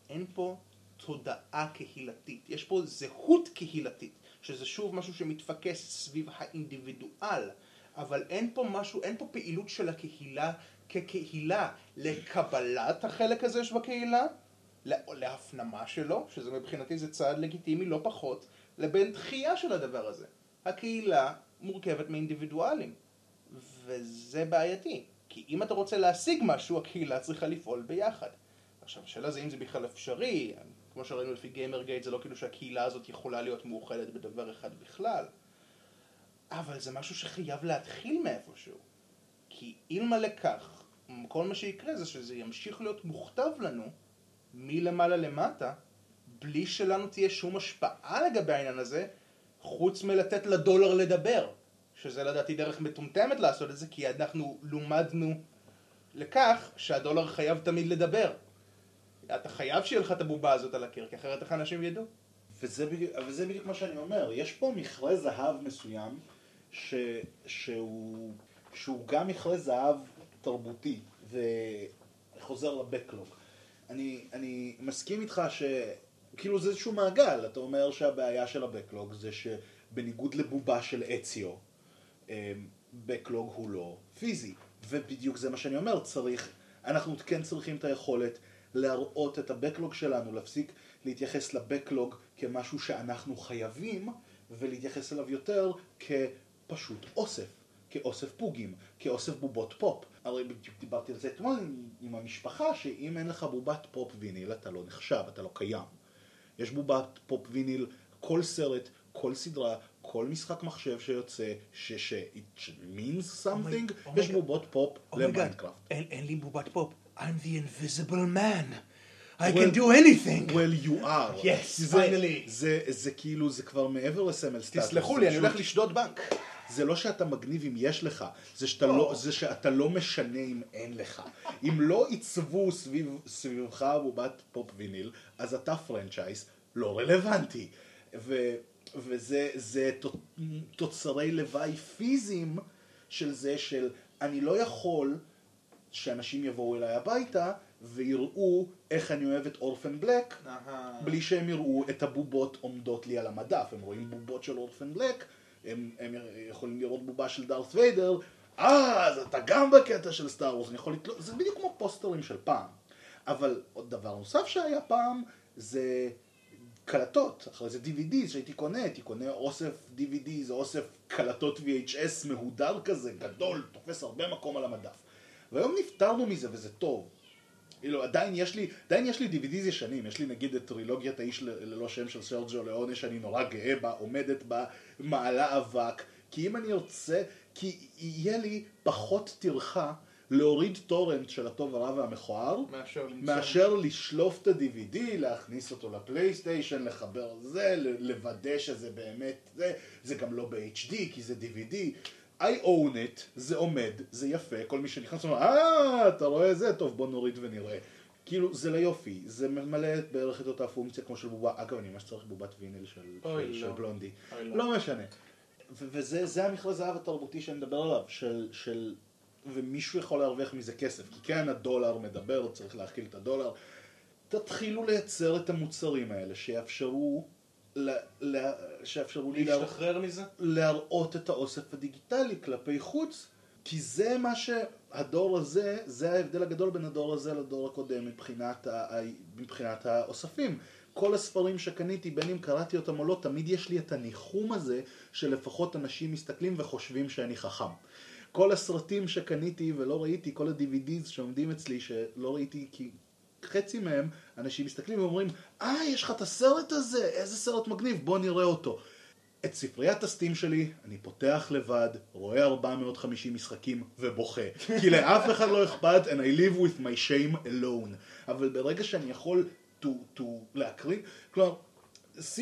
אין פה תודעה קהילתית, יש פה זהות קהילתית, שזה שוב משהו שמתפקס סביב האינדיבידואל, אבל אין פה משהו, אין פה פעילות של הקהילה כקהילה לקבלת החלק הזה שבקהילה, לה- להפנמה שלו, שזה מבחינתי זה צעד לגיטימי לא פחות, לבין דחייה של הדבר הזה. הקהילה מורכבת מאינדיבידואלים, וזה בעייתי, כי אם אתה רוצה להשיג משהו, הקהילה צריכה לפעול ביחד. עכשיו, השאלה זה אם זה בכלל אפשרי, כמו שראינו לפי גיימר גייט, זה לא כאילו שהקהילה הזאת יכולה להיות מאוחדת בדבר אחד בכלל, אבל זה משהו שחייב להתחיל מאיפשהו. כי אלמלא כך, כל מה שיקרה זה שזה ימשיך להיות מוכתב לנו מלמעלה למטה, בלי שלנו תהיה שום השפעה לגבי העניין הזה, חוץ מלתת לדולר לדבר. שזה לדעתי דרך מטומטמת לעשות את זה, כי אנחנו לומדנו לכך שהדולר חייב תמיד לדבר. אתה חייב שיהיה לך את הבובה הזאת על הקיר, כי אחרת איך אנשים ידעו. וזה וזה בדיוק מה שאני אומר, יש פה מכרה זהב מסוים ש, שהוא, שהוא גם מכרה זהב תרבותי, וחוזר לבקלוג. אני, אני מסכים איתך שכאילו זה איזשהו מעגל, אתה אומר שהבעיה של הבקלוג זה שבניגוד לבובה של אציו, בקלוג הוא לא פיזי, ובדיוק זה מה שאני אומר, צריך, אנחנו כן צריכים את היכולת להראות את הבקלוג שלנו, להפסיק להתייחס לבקלוג כמשהו שאנחנו חייבים, ולהתייחס אליו יותר כפשוט אוסף, כאוסף פוגים, כאוסף בובות פופ. הרי בדיוק דיברתי על זה אתמול עם המשפחה, שאם אין לך בובת Pop Vinyl אתה לא נחשב, אתה לא קיים. יש בובת Pop Vinyl, כל סרט, כל סדרה, כל משחק מחשב שיוצא, ש... ש... it means something, Oh my יש God. בובות Pop ל Minecraft. אין, אין לי בובת Pop. I'm the invisible man. I Well- can do anything. well you are. Yes, זה, finally. זה, זה כאילו, זה כבר מעבר לסמל סטטוס. תסלחו זה לי, אני הולך לשדוד בנק. זה לא שאתה מגניב אם יש לך, זה, שאתה לא. לא, זה שאתה לא משנה אם אין לך. אם לא עיצבו סביב, סביבך בובת Pop Vinyl, אז אתה franchise לא רלוונטי. ו, וזה זה תוצרי לוואי פיזיים של זה של אני לא יכול שאנשים יבואו אליי הביתה ויראו איך אני אוהב את Orphan Black בלי שהם יראו את הבובות עומדות לי על המדף. הם רואים בובות של Orphan Black, הם, הם יכולים לראות בובה של דארת ויידר, אה, אז אתה גם בקטע של סטאר וורס, אני יכול לתלות, זה בדיוק כמו פוסטרים של פעם. אבל עוד דבר נוסף שהיה פעם, זה קלטות, אחרי זה DVDs שהייתי קונה, הייתי קונה אוסף DVD, זה אוסף קלטות VHS מהודר כזה, גדול, תופס הרבה מקום על המדף. והיום נפטרנו מזה וזה טוב. כאילו, עדיין יש לי, עדיין יש לי DVDs ישנים, יש לי נגיד את טרילוגיית האיש ללא שם של סרג'ו ליאונה שאני נורא גאה בה, עומדת בה, מעלה אבק, כי אם אני רוצה, כי יהיה לי פחות טרחה להוריד טורנט של הטוב הרע והמכוער, מאשר. מאשר לשלוף את ה-DVD, להכניס אותו לפלייסטיישן, לחבר זה, לוודא שזה באמת זה, זה גם לא ב-HD כי זה DVD. I own it, זה עומד, זה יפה, כל מי שנכנס אומר, אה, אתה רואה זה, טוב בוא נוריד ונראה. כאילו, זה ליופי, זה ממלא בערך את אותה פונקציה כמו של בובה, אגב, אני ממש צריך בובת ויניל של, של, של לא. בלונדי. אוי, לא. לא משנה. וזה זה המכרז זהב התרבותי שאני מדבר עליו, של, של ומישהו יכול להרוויח מזה כסף, כי כן הדולר מדבר, צריך להכיל את הדולר. תתחילו לייצר את המוצרים האלה שיאפשרו, ל, ל, שיאפשרו לי להשתחרר מזה? להראות את האוסף הדיגיטלי כלפי חוץ, כי זה מה שהדור הזה, זה ההבדל הגדול בין הדור הזה לדור הקודם מבחינת, ה, מבחינת האוספים. כל הספרים שקניתי, בין אם קראתי אותם או לא, תמיד יש לי את הניחום הזה שלפחות אנשים מסתכלים וחושבים שאני חכם. כל הסרטים שקניתי ולא ראיתי, כל ה-DVDs שעומדים אצלי שלא ראיתי כי חצי מהם, אנשים מסתכלים ואומרים, אה, יש לך את הסרט הזה, איזה סרט מגניב, בוא נראה אותו. את ספריית הסטים שלי אני פותח לבד, רואה 450 משחקים ובוכה. כי לאף אחד לא אכפת and I live with my shame alone. אבל ברגע שאני יכול to, to להקריא, כלומר,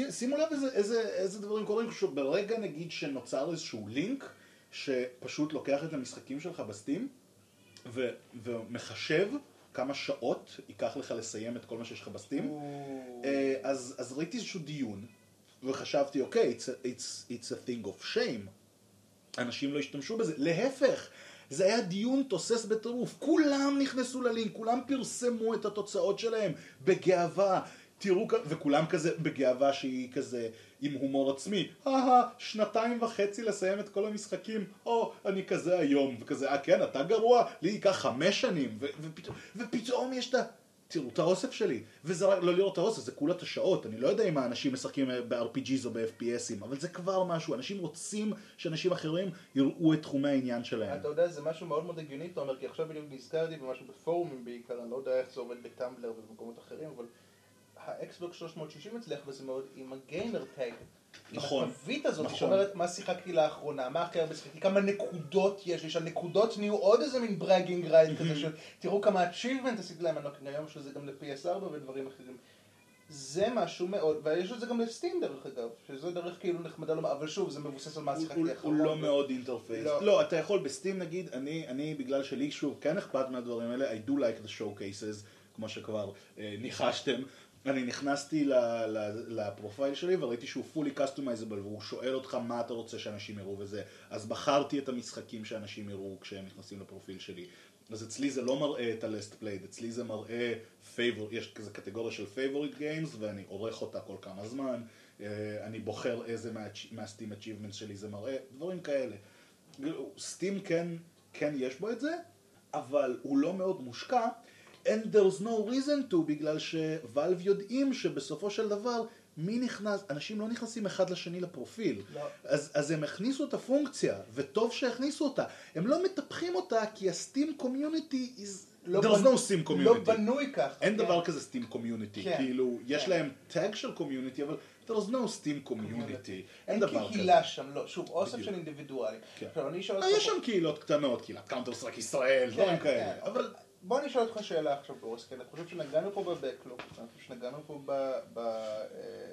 שימו לב איזה, איזה, איזה דברים קורים, ברגע נגיד שנוצר איזשהו לינק, שפשוט לוקח את המשחקים שלך בסטים, ו, ומחשב כמה שעות ייקח לך לסיים את כל מה שיש לך בסטים, אה, אז, אז ראיתי איזשהו דיון, וחשבתי, אוקיי, it's, a, it's, it's a thing of shame. אנשים לא השתמשו בזה, להפך. זה היה דיון תוסס בטירוף, כולם נכנסו ללינק, כולם פרסמו את התוצאות שלהם בגאווה, תראו, וכולם כזה בגאווה שהיא כזה עם הומור עצמי, אהה, שנתיים וחצי לסיים את כל המשחקים, או, אני כזה היום, וכזה, אה כן, אתה גרוע, לי ייקח חמש שנים, ופתאום, יש את ה... תראו את האוסף שלי, וזה רק לא לראות את האוסף, זה כולה את השעות, אני לא יודע אם האנשים משחקים ב-RPGs או ב-FPSים, אבל זה כבר משהו, אנשים רוצים שאנשים אחרים יראו את תחומי העניין שלהם. אתה יודע, זה משהו מאוד מאוד הגיוני, אתה אומר, כי עכשיו בדיוק נזכרתי במשהו בפורומים בעיקר, אני לא יודע איך זה עובד ב Tumblr ובמקומות אחרים, אבל ה Xbox 360 אצלך וזה מאוד עם ה gamer tag. נכון. עם התווית הזאת נכון. שאומרת מה שיחקתי לאחרונה, מה הכי הרבה שיחקתי, כמה נקודות יש לי, שהנקודות נהיו עוד איזה מין bragging right כזה של תראו כמה achievement עשיתי להם, אני היום יש לזה גם ל-PS4 ודברים אחרים. זה משהו מאוד, ויש את זה גם ל Steam דרך אגב, שזה דרך כאילו נחמדה לומר, אבל שוב, זה מבוסס על מה שיחקתי האחרון. הוא לא מאוד in your face. לא. לא, אתה יכול בסטים נגיד, אני, אני בגלל שלי שוב כן אכפת מהדברים האלה, I do like the showcases, כמו שכבר אה, ניחשתם. אני נכנסתי לפרופייל שלי וראיתי שהוא fully customizable והוא שואל אותך מה אתה רוצה שאנשים יראו וזה. אז בחרתי את המשחקים שאנשים יראו כשהם נכנסים לפרופיל שלי. אז אצלי זה לא מראה את ה-list played, אצלי זה מראה favor, יש כזה קטגוריה של favorite games ואני עורך אותה כל כמה זמן. אה, אני בוחר איזה מה- מה-steam achievements שלי זה מראה, דברים כאלה. Steam כן, כן יש בו את זה אבל הוא לא מאוד מושקע and there's no reason to בגלל ש Valve יודעים שבסופו של דבר מי נכנס, אנשים לא נכנסים אחד לשני לפרופיל לא. אז, אז הם הכניסו את הפונקציה וטוב שהכניסו אותה הם לא מטפחים אותה כי ה Steam community is לא there's בנ- no steam community לא בנוי ככה. אין כן. דבר כזה Steam community, כן. כאילו, יש כן. להם tag של community, אבל there's no Steam community, אין אין דבר כזה. קהילה שם, לא, שוב, אוסף. של אינדיבידואלים. כן. עכשיו אני שואל אה, אותך יש שם קהילות קטנות, קהילת Counter-Strike ישראל, כן, דברים כן, כאלה, אבל בוא אני אשאל אותך שאלה עכשיו ברוס, כי אני חושב שנגענו פה ב backlog, אני חושב שנגענו פה אה,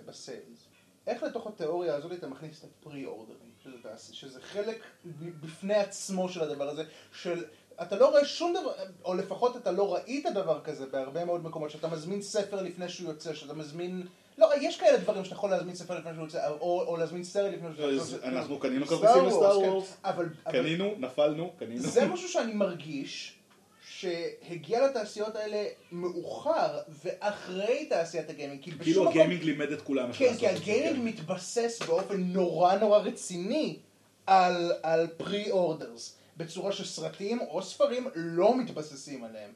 ב sales. איך לתוך התיאוריה הזאת אתה מכניס את ה pre-order ים, שזה, שזה חלק בפני עצמו של הדבר הזה, של אתה לא רואה שום דבר, או לפחות אתה לא ראית דבר כזה בהרבה מאוד מקומות, שאתה מזמין ספר לפני שהוא יוצא, שאתה מזמין... לא, יש כאלה דברים שאתה יכול להזמין ספר לפני שהוא יוצא, או, או להזמין סרט לפני שהוא יוצא. אז אנחנו קנינו כרטיסים לסטאר כן. וורס. קנינו, נפלנו, קנינו. זה משהו שאני מרגיש שהגיע לתעשיות האלה מאוחר ואחרי תעשיית הגיימינג. כי כאילו הגיימינג לימד את כולם כן, כי הגיימינג. מתבסס באופן נורא נורא רציני על, על פרי-אורדרס, בצורה שסרטים או ספרים לא מתבססים עליהם.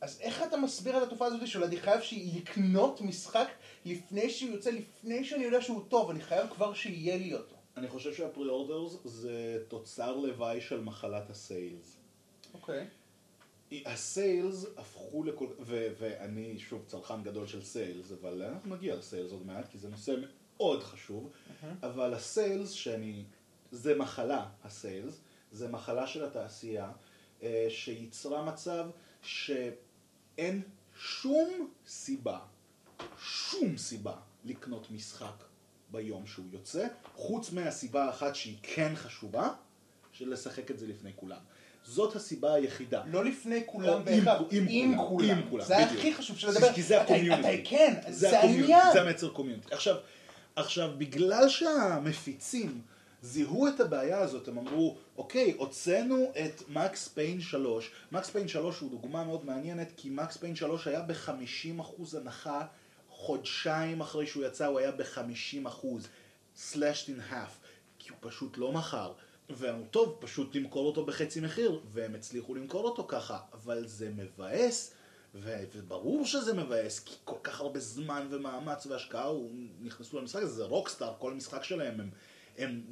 אז איך אתה מסביר את התופעה הזאת של אני חייב לקנות משחק לפני שהוא יוצא, לפני שאני יודע שהוא טוב, אני חייב כבר שיהיה לי אותו. אני חושב שה pre-orders זה תוצר לוואי של מחלת ה sales. אוקיי. ה sales הפכו לכל... ו- ואני שוב צרכן גדול של sales, אבל אנחנו נגיע ל sales עוד מעט, כי זה נושא מאוד חשוב, אבל ה sales שאני... זה מחלה, ה sales, זה מחלה של התעשייה, אה, שיצרה מצב שאין שום סיבה, שום סיבה לקנות משחק ביום שהוא יוצא, חוץ מהסיבה האחת שהיא כן חשובה, של לשחק את זה לפני כולם. זאת הסיבה היחידה. לא לפני כולם עם- בהכרח, עם עם כולם, כולם. עם כולם, זה בדיוק. הכי חשוב של לדבר. כי זה הקומיוניטי. כן, זה העניין. זה המייצר קומיוניטי. עכשיו, עכשיו, בגלל שהמפיצים זיהו את הבעיה הזאת, הם אמרו, אוקיי, הוצאנו את מקס פיין 3, מקס פיין 3 הוא דוגמה מאוד מעניינת, כי מקס פיין 3 היה ב-50% הנחה, חודשיים אחרי שהוא יצא הוא היה ב-50%, slashed in half, כי הוא פשוט לא מכר. ואמרו, טוב, פשוט למכור אותו בחצי מחיר, והם הצליחו למכור אותו ככה, אבל זה מבאס, ו- וברור שזה מבאס, כי כל כך הרבה זמן ומאמץ והשקעה הוא נכנסו למשחק הזה, זה רוקסטאר, כל משחק שלהם הם, הם,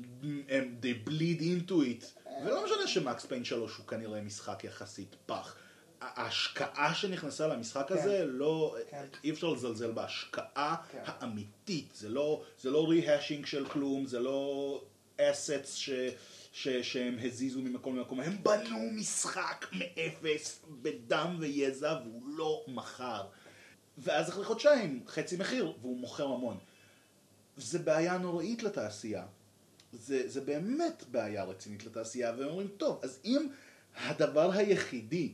הם, they bleed into it, ולא משנה שמקס פיין 3 הוא כנראה משחק יחסית פח. ההשקעה שנכנסה למשחק כן. הזה, לא, כן. אי אפשר לזלזל בהשקעה כן. האמיתית, זה לא, זה לא ריהאשינג של כלום, זה לא assets ש, ש, שהם הזיזו ממקום למקום, הם בנו משחק מאפס בדם ויזע והוא לא מכר. ואז אחרי חודשיים, חצי מחיר, והוא מוכר המון. זה בעיה נוראית לתעשייה. זה, זה באמת בעיה רצינית לתעשייה, והם אומרים, טוב, אז אם הדבר היחידי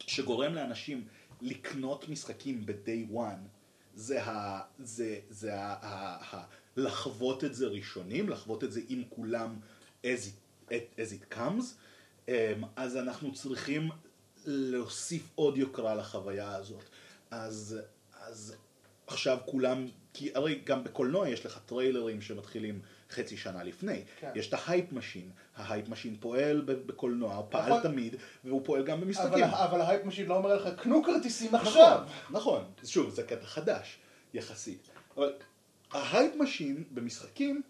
שגורם לאנשים לקנות משחקים ב-day one, זה, ה, זה, זה ה, ה, ה, לחוות את זה ראשונים, לחוות את זה עם כולם as it, as it comes, אמ, אז אנחנו צריכים להוסיף עוד יוקרה לחוויה הזאת. אז, אז עכשיו כולם, כי הרי גם בקולנוע יש לך טריילרים שמתחילים חצי שנה לפני. כן. יש את ה hype machine, ה hype machine פועל בקולנוע, פעל נכון. תמיד, והוא פועל גם אבל, במשחקים. אבל ה hype machine לא אומר לך, קנו כרטיסים נכון, עכשיו. נכון, שוב, זה קטע חדש, יחסית. אבל ה hype machine במשחקים,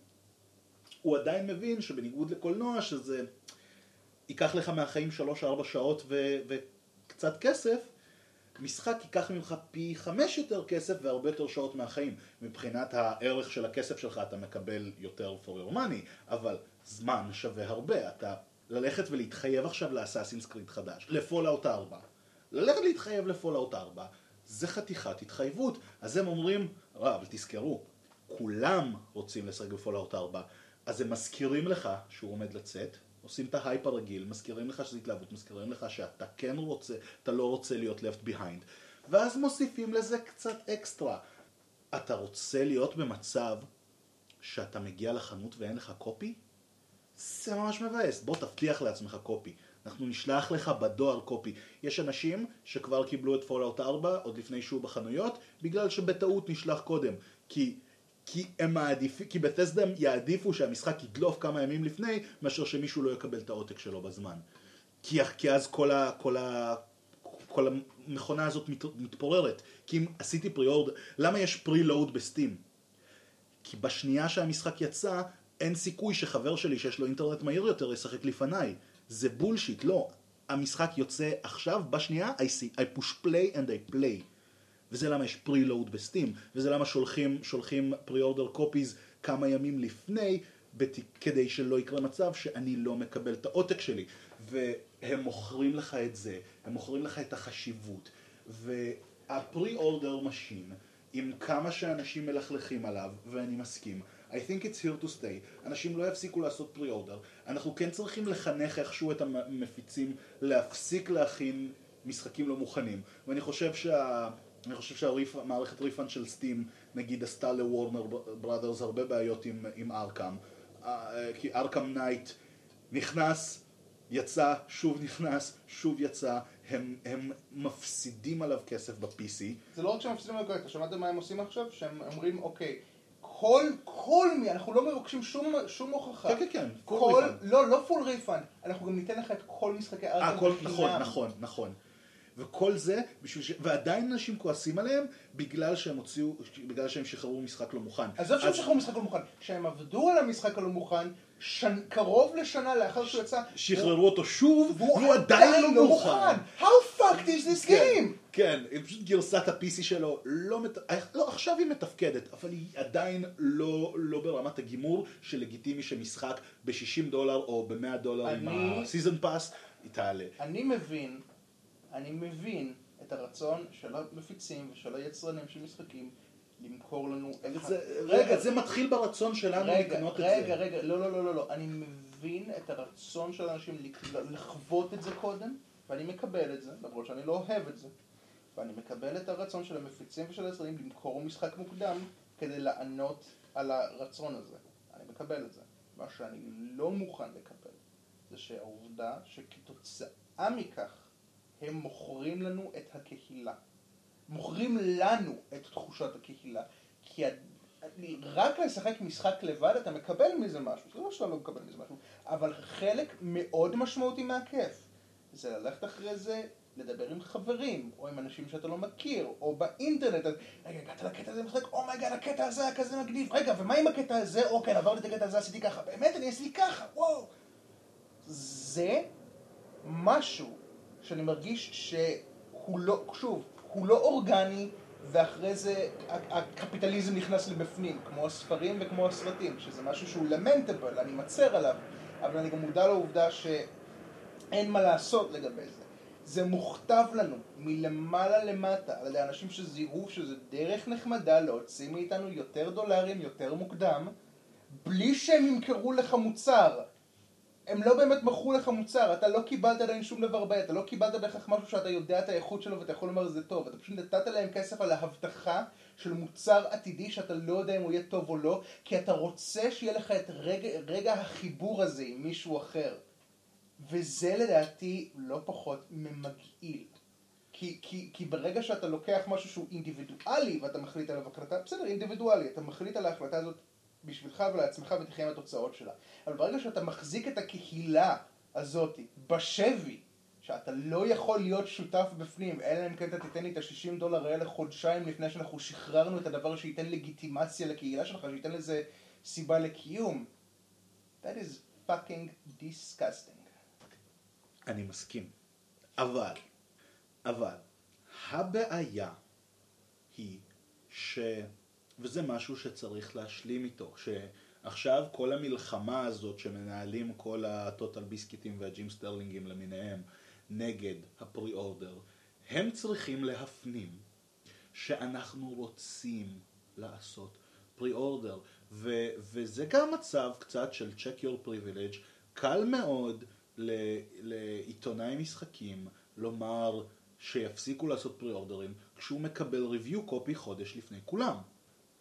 הוא עדיין מבין שבניגוד לקולנוע, שזה ייקח לך מהחיים 3-4 שעות ו- וקצת כסף, משחק ייקח ממך פי חמש יותר כסף והרבה יותר שעות מהחיים. מבחינת הערך של הכסף שלך אתה מקבל יותר for your money, אבל זמן שווה הרבה. אתה ללכת ולהתחייב עכשיו ל Assassin's Creed חדש, ל Fallout 4. ללכת להתחייב ל Fallout 4 זה חתיכת התחייבות. אז הם אומרים, אבל תזכרו, כולם רוצים לשחק ב Fallout 4, אז הם מזכירים לך שהוא עומד לצאת, עושים את ההייפ הרגיל, מזכירים לך שזה התלהבות, מזכירים לך שאתה כן רוצה, אתה לא רוצה להיות left behind, ואז מוסיפים לזה קצת אקסטרה. אתה רוצה להיות במצב שאתה מגיע לחנות ואין לך copy? זה ממש מבאס. בוא תבטיח לעצמך copy. אנחנו נשלח לך בדואר copy. יש אנשים שכבר קיבלו את Fallout 4 עוד לפני שהוא בחנויות, בגלל שבטעות נשלח קודם. כי, כי הם מעדיפים, כי Bethesda הם יעדיפו שהמשחק ידלוף כמה ימים לפני, מאשר שמישהו לא יקבל את העותק שלו בזמן. כי, כי אז כל, ה, כל, ה, כל המכונה הזאת מת, מתפוררת. כי אם עשיתי pre-order, למה יש pre-load ב Steam? כי בשנייה שהמשחק יצא, אין סיכוי שחבר שלי שיש לו אינטרנט מהיר יותר ישחק לפניי. זה bullshit, לא. המשחק יוצא עכשיו, בשנייה, I, see, I push play and I play. וזה למה יש pre-load ב Steam, וזה למה שולחים, שולחים pre-order copies כמה ימים לפני, בת... כדי שלא יקרה מצב שאני לא מקבל את העותק שלי. והם מוכרים לך את זה, הם מוכרים לך את החשיבות. וה pre-order machine, עם כמה שאנשים מלכלכים עליו, ואני מסכים, I think it's here to stay. אנשים לא יפסיקו לעשות pre-order. אנחנו כן צריכים לחנך איכשהו את המפיצים להפסיק להכין משחקים לא מוכנים. ואני חושב שה... אני חושב שהמערכת refund של Steam, נגיד, עשתה ל Warner Brothers הרבה בעיות עם, עם Arkham. אה, כי Arkham Knight נכנס, יצא, שוב נכנס, שוב יצא, הם, הם מפסידים עליו כסף ב-PC. זה לא רק שהם מפסידים לגוי, אתה שמעת מה הם עושים עכשיו? שהם אומרים, אוקיי, כל, כל מי, אנחנו לא מבקשים שום, שום הוכחה. כן, כן, כן, כל, refund. לא, לא full refund, אנחנו גם ניתן לך את כל משחקי אה, Arkham כל, בחינם. נכון, נכון, נכון. וכל זה, בשביל ש... ועדיין אנשים כועסים עליהם בגלל שהם הוציאו, בגלל שהם שחררו משחק לא מוכן. עזוב שהם שחררו משחק לא מוכן, שהם עבדו על המשחק הלא מוכן, שנ... קרוב לשנה לאחר שהוא יצא, שחררו אותו שוב, והוא עדיין לא מוכן. How fucked is this כן, game? כן, פשוט גרסת ה-PC שלו לא, מת... לא, עכשיו היא מתפקדת, אבל היא עדיין לא, לא ברמת הגימור שלגיטימי שמשחק ב-60 דולר או ב-100 דולר עם אני- ה-season pass, היא תעלה. אני מבין, אני מבין את הרצון של המפיצים ושל היצרנים של משחקים למכור לנו... זה, רגע, זה מתחיל ברצון שלנו רגע, לקנות את רגע, זה. רגע, לא, לא, לא, לא, לא, אני מבין את הרצון של אנשים לחוות את זה קודם, ואני מקבל את זה, למרות שאני לא אוהב את זה. ואני מקבל את הרצון של המפיצים ושל היצרנים למכור משחק מוקדם כדי לענות על הרצון הזה. אני מקבל את זה. מה שאני לא מוכן לקבל, זה שהעובדה שכתוצאה מכך הם מוכרים לנו את הקהילה. מוכרים לנו את תחושת הקהילה. כי רק לשחק משחק לבד אתה מקבל מזה משהו, זה לא שאתה לא מקבל מזה משהו, אבל חלק מאוד משמעותי מהכיף זה ללכת אחרי זה, לדבר עם חברים, או עם אנשים שאתה לא מכיר, או באינטרנט, אז רגע, הגעת לקטע הזה משחק, oh my god, הקטע הזה היה כזה מגניב, רגע, ומה עם הקטע הזה? אוקיי, עברתי את הקטע הזה, עשיתי ככה, באמת, אני עשיתי ככה, וואו. זה משהו שאני מרגיש שהוא לא, שוב, הוא לא אורגני, ואחרי זה הקפיטליזם נכנס לבפנים, כמו הספרים וכמו הסרטים, שזה משהו שהוא lamentable, אני מצר עליו, אבל אני גם מודע לעובדה שאין מה לעשות לגבי זה. זה מוכתב לנו מלמעלה למטה על ידי אנשים שזיהו שזה דרך נחמדה להוציא מאיתנו יותר דולרים יותר מוקדם בלי שהם ימכרו לך מוצר הם לא באמת מכרו לך מוצר, אתה לא קיבלת עדיין שום דבר בעיה, אתה לא קיבלת בהכרח משהו שאתה יודע את האיכות שלו ואתה יכול לומר זה טוב, אתה פשוט נתת להם כסף על ההבטחה של מוצר עתידי שאתה לא יודע אם הוא יהיה טוב או לא, כי אתה רוצה שיהיה לך את רגע, רגע החיבור הזה עם מישהו אחר. וזה לדעתי לא פחות ממגעיל. כי, כי, כי ברגע שאתה לוקח משהו שהוא אינדיבידואלי ואתה מחליט עליו הקלטה, בסדר, אינדיבידואלי, אתה מחליט על ההחלטה הזאת בשבילך ולעצמך ותחיה עם התוצאות שלה. אבל ברגע שאתה מחזיק את הקהילה הזאת בשבי, שאתה לא יכול להיות שותף בפנים, אלא אם כן אתה תיתן לי את ה-60 דולר האלה חודשיים לפני שאנחנו שחררנו את הדבר שייתן לגיטימציה לקהילה שלך, שייתן לזה סיבה לקיום. That is fucking disgusting. אני מסכים. אבל, אבל, הבעיה היא ש... וזה משהו שצריך להשלים איתו, שעכשיו כל המלחמה הזאת שמנהלים כל הטוטל ביסקיטים והג'ים סטרלינגים למיניהם נגד הפרי אורדר, הם צריכים להפנים שאנחנו רוצים לעשות pre-order, וזה גם מצב קצת של check your privilege, קל מאוד לעיתונאי משחקים לומר שיפסיקו לעשות pre-order ים כשהוא מקבל review copy חודש לפני כולם.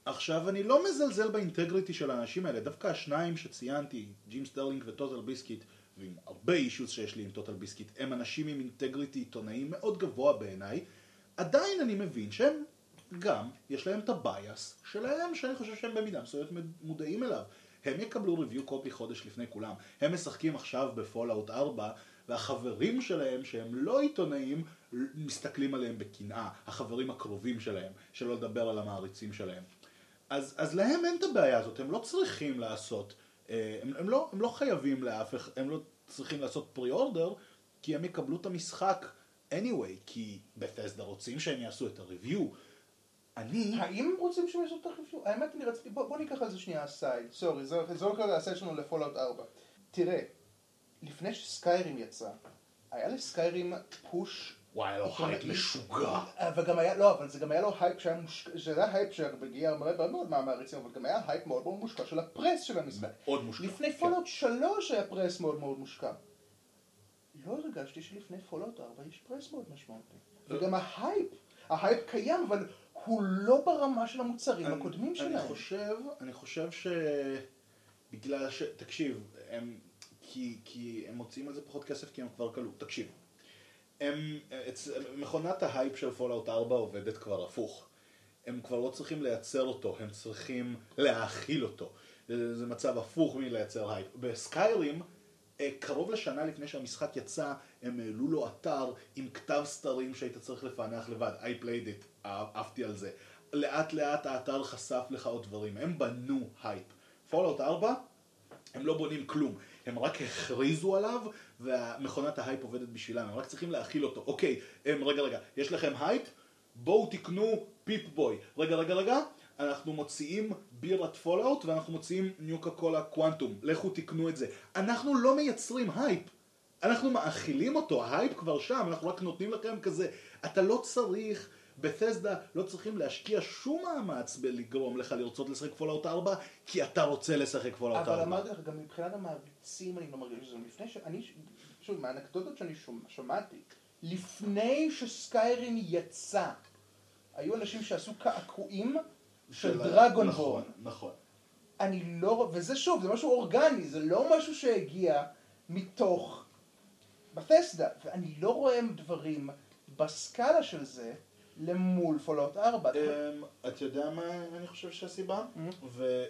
עכשיו אני לא מזלזל ב integrity של האנשים האלה, דווקא השניים שציינתי, ג'ים סטרלינג ו TotalBiscuit, ועם הרבה אישוס שיש לי עם TotalBiscuit, הם אנשים עם integrity עיתונאי מאוד גבוה בעיניי, עדיין אני מבין שהם גם, יש להם את ה bias שלהם, שאני חושב שהם במידה מסוימת מודעים אליו. הם יקבלו review copy חודש לפני כולם. הם משחקים עכשיו ב Fallout 4, והחברים שלהם, שהם לא עיתונאים, מסתכלים עליהם בקנאה. החברים הקרובים שלהם, שלא לדבר על המעריצים שלהם. אז, אז להם אין את הבעיה הזאת, הם לא צריכים לעשות, אה, הם, הם, לא, הם לא חייבים לאף הם לא צריכים לעשות order, כי הם יקבלו את המשחק anyway, כי Bethesda רוצים שהם יעשו את ה review. אני... האם הם רוצים שהם יעשו את ה review? האמת אני רציתי, בוא, בוא ניקח על זה שנייה ה side, sorry, זה לא כרגע ה side שלנו ל Fallout 4. תראה, לפני ש Skyrim יצא, היה ל Skyrim push וואי, לו הייפ משוגע. וגם היה, לא, אבל זה גם היה לו הייפ שהיה מושקע, שזה היה הייפ שהגיע הרבה מאוד מהמעריצים, אבל גם היה הייפ מאוד מאוד מושקע של ה press של המשחק. מאוד מושקע. לפני כן. Fallout 3 היה press מאוד מאוד מושקע. לא הרגשתי שלפני פולאוט 4 יש press מאוד משמעותי. וגם ההייפ, ההייפ קיים, אבל הוא לא ברמה של המוצרים הקודמים שלהם. אני חושב, אני חושב ש... בגלל ש... תקשיב, הם... כי, כי הם מוציאים על זה פחות כסף כי הם כבר כלו. תקשיב. הם, מכונת ההייפ של פולאאוט 4 עובדת כבר הפוך. הם כבר לא צריכים לייצר אותו, הם צריכים להאכיל אותו. זה מצב הפוך מלייצר הייפ. בסקיירים, אה, קרוב לשנה לפני שהמשחק יצא, הם העלו לו אתר עם כתב סתרים שהיית צריך לפענח לבד. I played it, עפתי על זה. לאט לאט האתר חשף לך עוד דברים. הם בנו הייפ. פולאאוט 4, הם לא בונים כלום. הם רק הכריזו עליו, ומכונת ההייפ עובדת בשבילם, הם רק צריכים להאכיל אותו. אוקיי, הם, רגע, רגע, יש לכם הייפ? בואו תקנו פיפ בוי. רגע, רגע, רגע, אנחנו מוציאים בירת פולאאוט ואנחנו מוציאים ניוקה קולה קוונטום. לכו תקנו את זה. אנחנו לא מייצרים הייפ. אנחנו מאכילים אותו, ההייפ כבר שם, אנחנו רק נותנים לכם כזה. אתה לא צריך... בתסדה לא צריכים להשקיע שום מאמץ בלגרום לך לרצות לשחק פולאאוט 4, כי אתה רוצה לשחק פולאאוט 4. אבל אמרתי לך, גם מבחינת המעריצים אני לא מרגיש שזה. לפני שאני, שוב, מהאנקדוטות שאני שמעתי, לפני שסקיירים יצא, היו אנשים שעשו קעקועים של דרגון נכון, נכון. אני לא, וזה שוב, זה משהו אורגני, זה לא משהו שהגיע מתוך בתסדה, ואני לא רואה דברים בסקאלה של זה למול פולאוט 4. אמ, אתה יודע מה אני חושב שהסיבה? וא',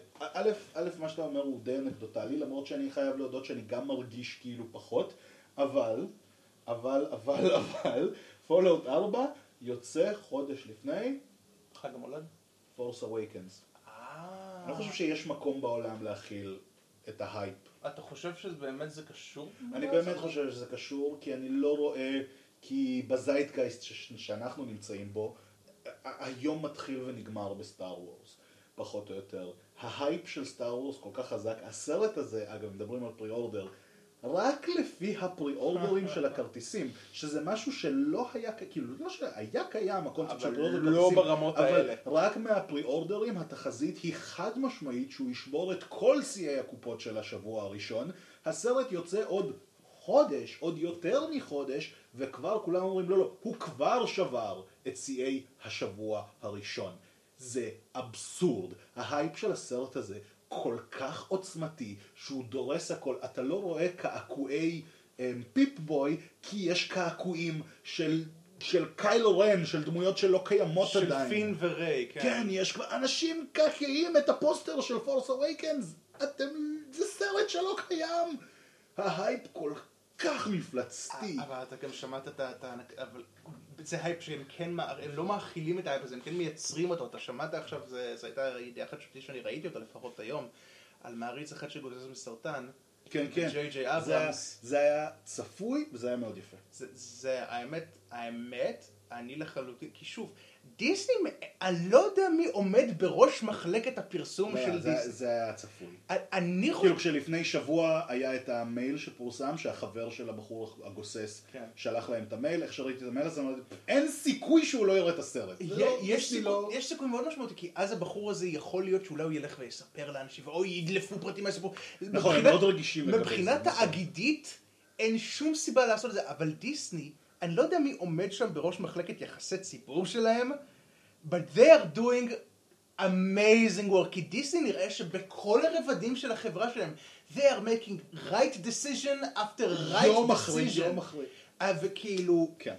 א', מה שאתה אומר הוא די אנקדוטלי, למרות שאני חייב להודות שאני גם מרגיש כאילו פחות, אבל, אבל, אבל, אבל, פולאוט 4 יוצא חודש לפני חג המולד? Force Awakens. אה. אני לא חושב שיש מקום בעולם להכיל את ההייפ. אתה חושב שבאמת זה קשור? אני באמת חושב שזה קשור, כי אני לא רואה, כי בזייטגייסט ש- שאנחנו נמצאים בו, היום מתחיל ונגמר בסטאר וורס, פחות או יותר. ההייפ של סטאר וורס כל כך חזק, הסרט הזה, אגב, מדברים על pre-order, רק לפי ה pre-order ים של הכרטיסים, שזה משהו שלא היה, כאילו, לא שהיה קיים, הקונספט של pre-order לכרטיסים, ברמות אבל האלה. רק מה pre-order ים התחזית היא חד משמעית שהוא ישבור את כל שיאי הקופות של השבוע הראשון. הסרט יוצא עוד חודש, עוד יותר מחודש, וכבר כולם אומרים לא לא, הוא כבר שבר את שיאי השבוע הראשון. זה אבסורד. ההייפ של הסרט הזה כל כך עוצמתי, שהוא דורס הכל. אתה לא רואה קעקועי אמ, פיפ בוי, כי יש קעקועים של... של קיילו רן, של דמויות שלא קיימות של עדיין. פין וריי, כן. כן, יש כבר אנשים קעקעים את הפוסטר של פורס אווייקנס. אתם... זה סרט שלא קיים. ההייפ כל כך מפלצתי. אבל אתה גם שמעת את ה... אבל זה הייפ שהם כן, הם לא מאכילים את ההייפ הזה, הם כן מייצרים אותו. אתה שמעת עכשיו, זה הייתה ידיעה חדשותית שאני ראיתי אותה לפחות היום, על מעריץ אחד שגוסס מסרטן. כן, כן. ג'יי ג'יי אברהמס. זה היה צפוי וזה היה מאוד יפה. זה, זה האמת, האמת, אני לחלוטין, כי שוב, דיסני, אני לא יודע מי עומד בראש מחלקת הפרסום של לא, זה- דיסני. זה היה צפוי. אני חושב... כאילו כשלפני שבוע היה את המייל שפורסם שהחבר של הבחור הגוסס כן. שלח להם את המייל, איך שראיתי את המייל הזה אמרתי אין סיכוי שהוא לא יראה את הסרט. לא- יש סיכוי, לא... יש סיכוי מאוד משמעותי, כי אז הבחור הזה יכול להיות שאולי הוא ילך ויספר לאנשים, או ידלפו פרטים מהסיפור. נכון, הם מבחינת- מאוד רגישים לגבי זה, מבחינת נכון. האגידית, אין שום סיבה לעשות את זה, אבל דיסני, אני לא יודע מי עומד שם בראש מחלקת יחסי ציבור שלהם, but they are doing amazing work, כי דיסני נראה שבכל הרבדים של החברה שלהם, they are making right decision after right יום אחרי decision. יום אחרי. אה, וכאילו, כן.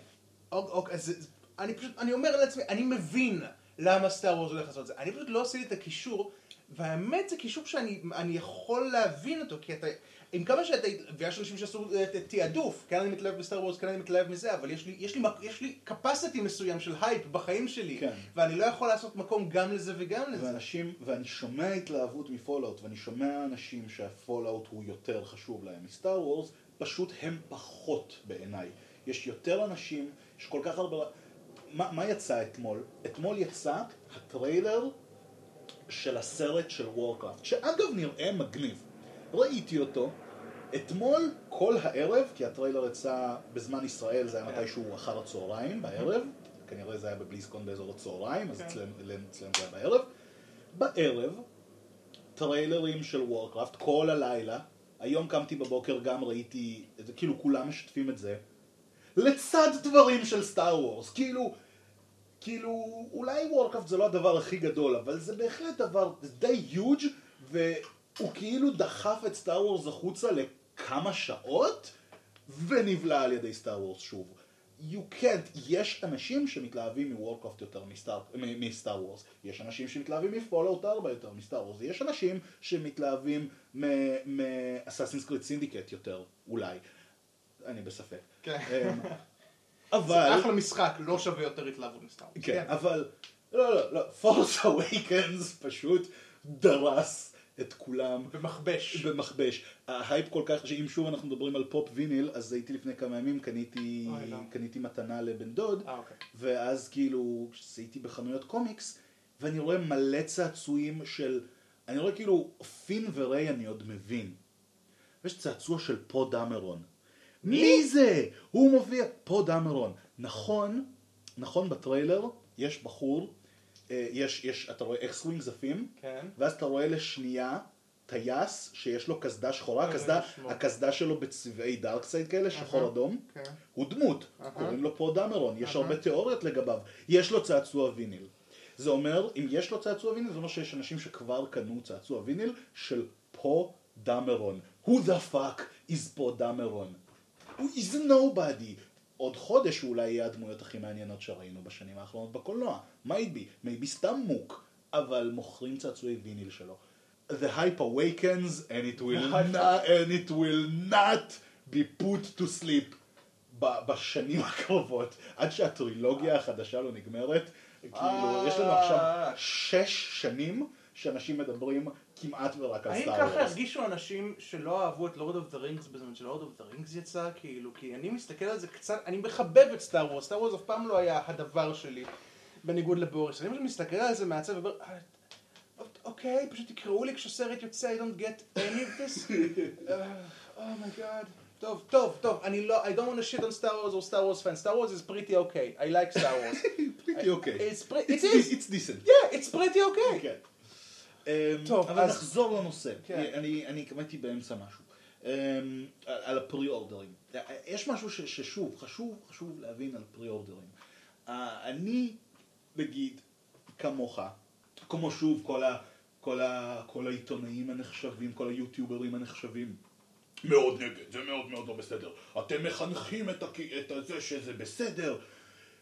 אוקיי, אוקיי, אז אני פשוט, אני אומר לעצמי, אני מבין למה סטאר וורס הולך לעשות את זה. אני פשוט לא עשיתי את הקישור, והאמת זה קישור שאני אני יכול להבין אותו, כי אתה, עם כמה שאתה, ויש אנשים שעשו אה, תעדוף, כן אני מתלהב בסטאר וורס, כן אני מתלהב מזה, אבל יש לי, יש לי, יש לי capacity מסוים של הייפ בחיים שלי, כן. ואני לא יכול לעשות מקום גם לזה וגם לזה. ואנשים, ואני שומע התלהבות מפולאאוט, ואני שומע אנשים שהפולאאוט הוא יותר חשוב להם מסטאר וורס, פשוט הם פחות בעיניי. יש יותר אנשים, יש כל כך הרבה... מה, מה יצא אתמול? אתמול יצא הטריילר של הסרט של וורקראפט, שאגב נראה מגניב. ראיתי אותו, אתמול כל הערב, כי הטריילר יצא בזמן ישראל, זה היה כן. מתישהו אחר הצהריים, בערב, כנראה זה היה בבליזקון באזור הצהריים, אז כן. אצלנו זה היה בערב. בערב, טריילרים של וורקראפט, כל הלילה, היום קמתי בבוקר, גם ראיתי, כאילו כולם משתפים את זה, לצד דברים של סטאר וורס, כאילו, כאילו, אולי וורקראפט זה לא הדבר הכי גדול, אבל זה בהחלט דבר די huge והוא כאילו דחף את סטאר וורס החוצה לכמה שעות, ונבלע על ידי סטאר וורס שוב. You can't, יש אנשים שמתלהבים מוורקראפט יותר מסטאר, וורס, יש אנשים שמתלהבים מפולאוט 4 יותר מסטאר וורס, יש אנשים שמתלהבים מאסאסינס קריט סינדיקט יותר, אולי, אני בספק. כן. אמ, זה אבל, אחלה משחק, לא שווה יותר התלהבות מסטאר וורס. כן, אבל, לא, לא, לא, פורס אווייקנס פשוט דרס את כולם במכבש. במכבש. ההייפ כל כך, שאם שוב אנחנו מדברים על פופ ויניל, אז הייתי לפני כמה ימים, קניתי, לא. קניתי מתנה לבן דוד, אה, אוקיי. ואז כאילו, הייתי בחנויות קומיקס, ואני רואה מלא צעצועים של, אני רואה כאילו, פין וריי אני עוד מבין. יש צעצוע של פו דמרון. מי זה? הוא מופיע, פו דמרון. נכון, נכון בטריילר, יש בחור, יש, יש, אתה רואה אקס ווינגז עפים, כן. ואז אתה רואה לשנייה טייס שיש לו קסדה שחורה, אה, הקסדה. הקסדה שלו בצבעי dark side כאלה, שחור. אדום, כן. הוא דמות, אהה. קוראים לו פו דמרון, יש אהה. הרבה תיאוריות לגביו, יש לו צעצוע ויניל. זה אומר, אם יש לו צעצוע ויניל, זה אומר שיש אנשים שכבר קנו צעצוע ויניל של פו דמרון. Who the fuck is פו דמרון? הוא is nobody. עוד חודש הוא אולי יהיה הדמויות הכי מעניינות שראינו בשנים האחרונות בקולנוע. might be, maybe סתם מוק, אבל מוכרים צעצועי ויניל שלו. The hype awakens and it will, not, and it will not be put to sleep בשנים הקרובות, עד שהטרילוגיה החדשה לא נגמרת. כאילו, יש לנו עכשיו שש שנים שאנשים מדברים כמעט ורק על האם סטאר ככה. הרגישו אנשים שלא אהבו את Lord of the Rings בזמן ש Lord of the Rings יצא? כאילו, כי אני מסתכל על זה קצת, אני מחבב את Star Wars, Star Wars אף פעם לא היה הדבר שלי, בניגוד לבוריס. אני מסתכל על זה מהצד ואומר, "אה, אוקיי, פשוט תקראו לי כשסרט יוצא, I don't get any of this. oh my God. טוב, טוב, טוב, אני לא, I don't want to shit on Star Wars or Star Wars fans. Star Wars is pretty okay. I like Star Wars. pretty okay. It's pre- it It's is. it's decent. Yeah, it's pretty okay. כן. טוב, אבל אז- נחזור לנושא. כן. אני אני הייתי באמצע משהו. אמ, על- על הפרי אורדרים. יש משהו ש- ששוב, חשוב, חשוב להבין על פרי אורדרים. אה, אני, נגיד, כמוך, כמו שוב כל ה... כל, ה, כל העיתונאים הנחשבים, כל היוטיוברים הנחשבים, מאוד נגד, זה מאוד מאוד לא בסדר. אתם מחנכים את, הכ... את זה שזה בסדר,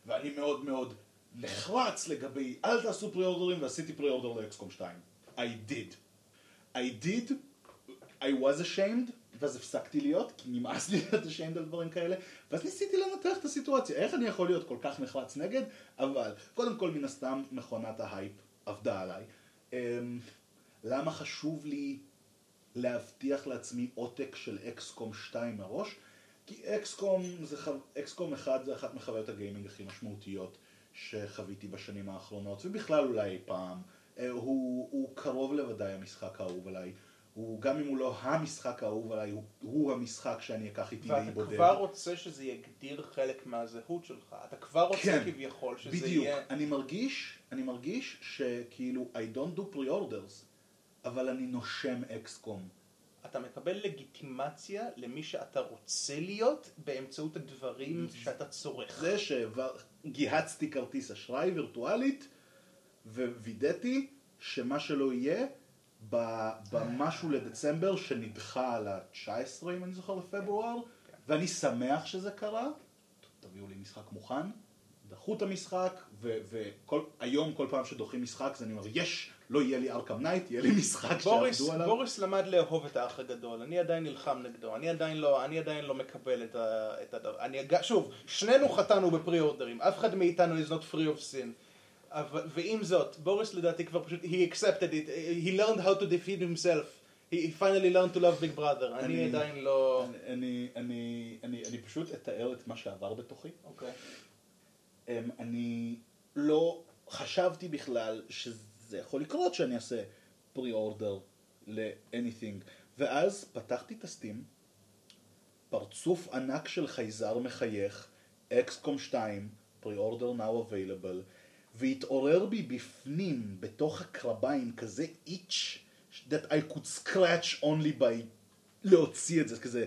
ואני מאוד מאוד נחרץ לגבי אל תעשו פרי-אורדרים, ועשיתי פרי-אורדר לאקסקום 2. I did. I did, I was ashamed, ואז הפסקתי להיות, כי נמאס לי להיות ashamed על דברים כאלה, ואז ניסיתי לנתח את הסיטואציה, איך אני יכול להיות כל כך נחרץ נגד, אבל קודם כל מן הסתם מכונת ההייפ עבדה עליי. אמ, למה חשוב לי להבטיח לעצמי עותק של אקסקום 2 מראש? כי אקסקום, זה. אקסקום 1 זה אחת מחוויות הגיימינג הכי משמעותיות שחוויתי בשנים האחרונות, ובכלל אולי אי פעם. אה, הוא, הוא קרוב לוודאי המשחק האהוב עליי. הוא, גם אם הוא לא המשחק האהוב עליי, הוא, הוא המשחק שאני אקח איתי לאי ואתה בודד. כבר רוצה שזה יגדיר חלק מהזהות שלך. אתה כבר רוצה כן, כביכול שזה בדיוק. יהיה... אני מרגיש, אני מרגיש שכאילו I don't do pre-orders, אבל אני נושם אקסקום. אתה מקבל לגיטימציה למי שאתה רוצה להיות באמצעות הדברים שאתה צורך. זה שגיהצתי כרטיס אשראי וירטואלית ווידאתי שמה שלא יהיה במשהו לדצמבר שנדחה על ה-19 אם אני זוכר לפברואר ואני שמח שזה קרה. תביאו לי משחק מוכן. דחו את המשחק והיום כל פעם שדוחים משחק אז אני אומר יש לא יהיה לי Arkham Knight יהיה לי משחק בוריס, שעבדו עליו. בוריס למד לאהוב את האח הגדול, אני עדיין נלחם נגדו, אני עדיין לא, אני עדיין לא מקבל את הדבר, אני, שוב, שנינו חטאנו בפרי אורדרים, אף אחד מאיתנו is not free of sin. אבל, ועם זאת, בוריס לדעתי כבר פשוט, he accepted it, he learned how to defeat himself, he, finally learned to love big brother, אני, אני- עדיין לא... אני, אני, אני, אני, אני פשוט אתאר את מה שעבר בתוכי. אוקיי. אמ, אני לא חשבתי בכלל שזה יכול לקרות שאני אעשה pre-order ל-anything. ואז פתחתי את ה Steam פרצוף ענק של חייזר מחייך XCOM 2 pre-order now available והתעורר בי בפנים בתוך הקרביים כזה itch that I could scratch only by להוציא את זה כזה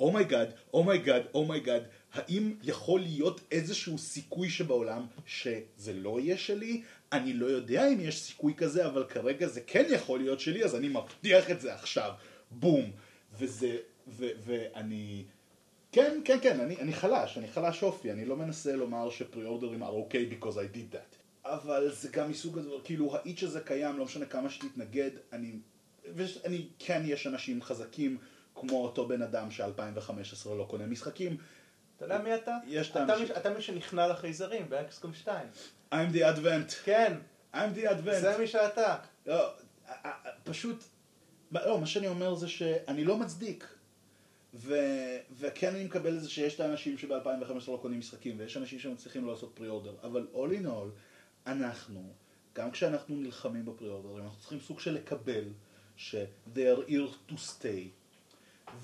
אומייגאד, אומייגאד, אומייגאד, האם יכול להיות איזשהו סיכוי שבעולם שזה לא יהיה שלי? אני לא יודע אם יש סיכוי כזה, אבל כרגע זה כן יכול להיות שלי, אז אני מבטיח את זה עכשיו. בום. וזה, ו, ואני... כן, כן, כן, אני, אני חלש, אני חלש אופי, אני לא מנסה לומר שפרי-אורדרים are okay because I did that. אבל זה גם מסוג הדבר, כאילו האיץ' הזה קיים, לא משנה כמה שתתנגד, אני... ואני, כן, יש אנשים חזקים, כמו אותו בן אדם ש-2015 לא קונה משחקים. אתה יודע מי אתה? יש את אתה האנשים- מי- אתה מי שנכנע לחייזרים באקסקום 2. I'm the advent. כן, I'm the advent. זה מי שאתה. לא, פשוט, לא, מה שאני אומר זה שאני לא מצדיק. ו, וכן אני מקבל את זה שיש את האנשים שב-2015 לא קונים משחקים, ויש אנשים שמצליחים לא לעשות פרי-אורדר, אבל all in all, אנחנו, גם כשאנחנו נלחמים בפרי-אורדרים, אנחנו צריכים סוג של לקבל ש- they are here to stay,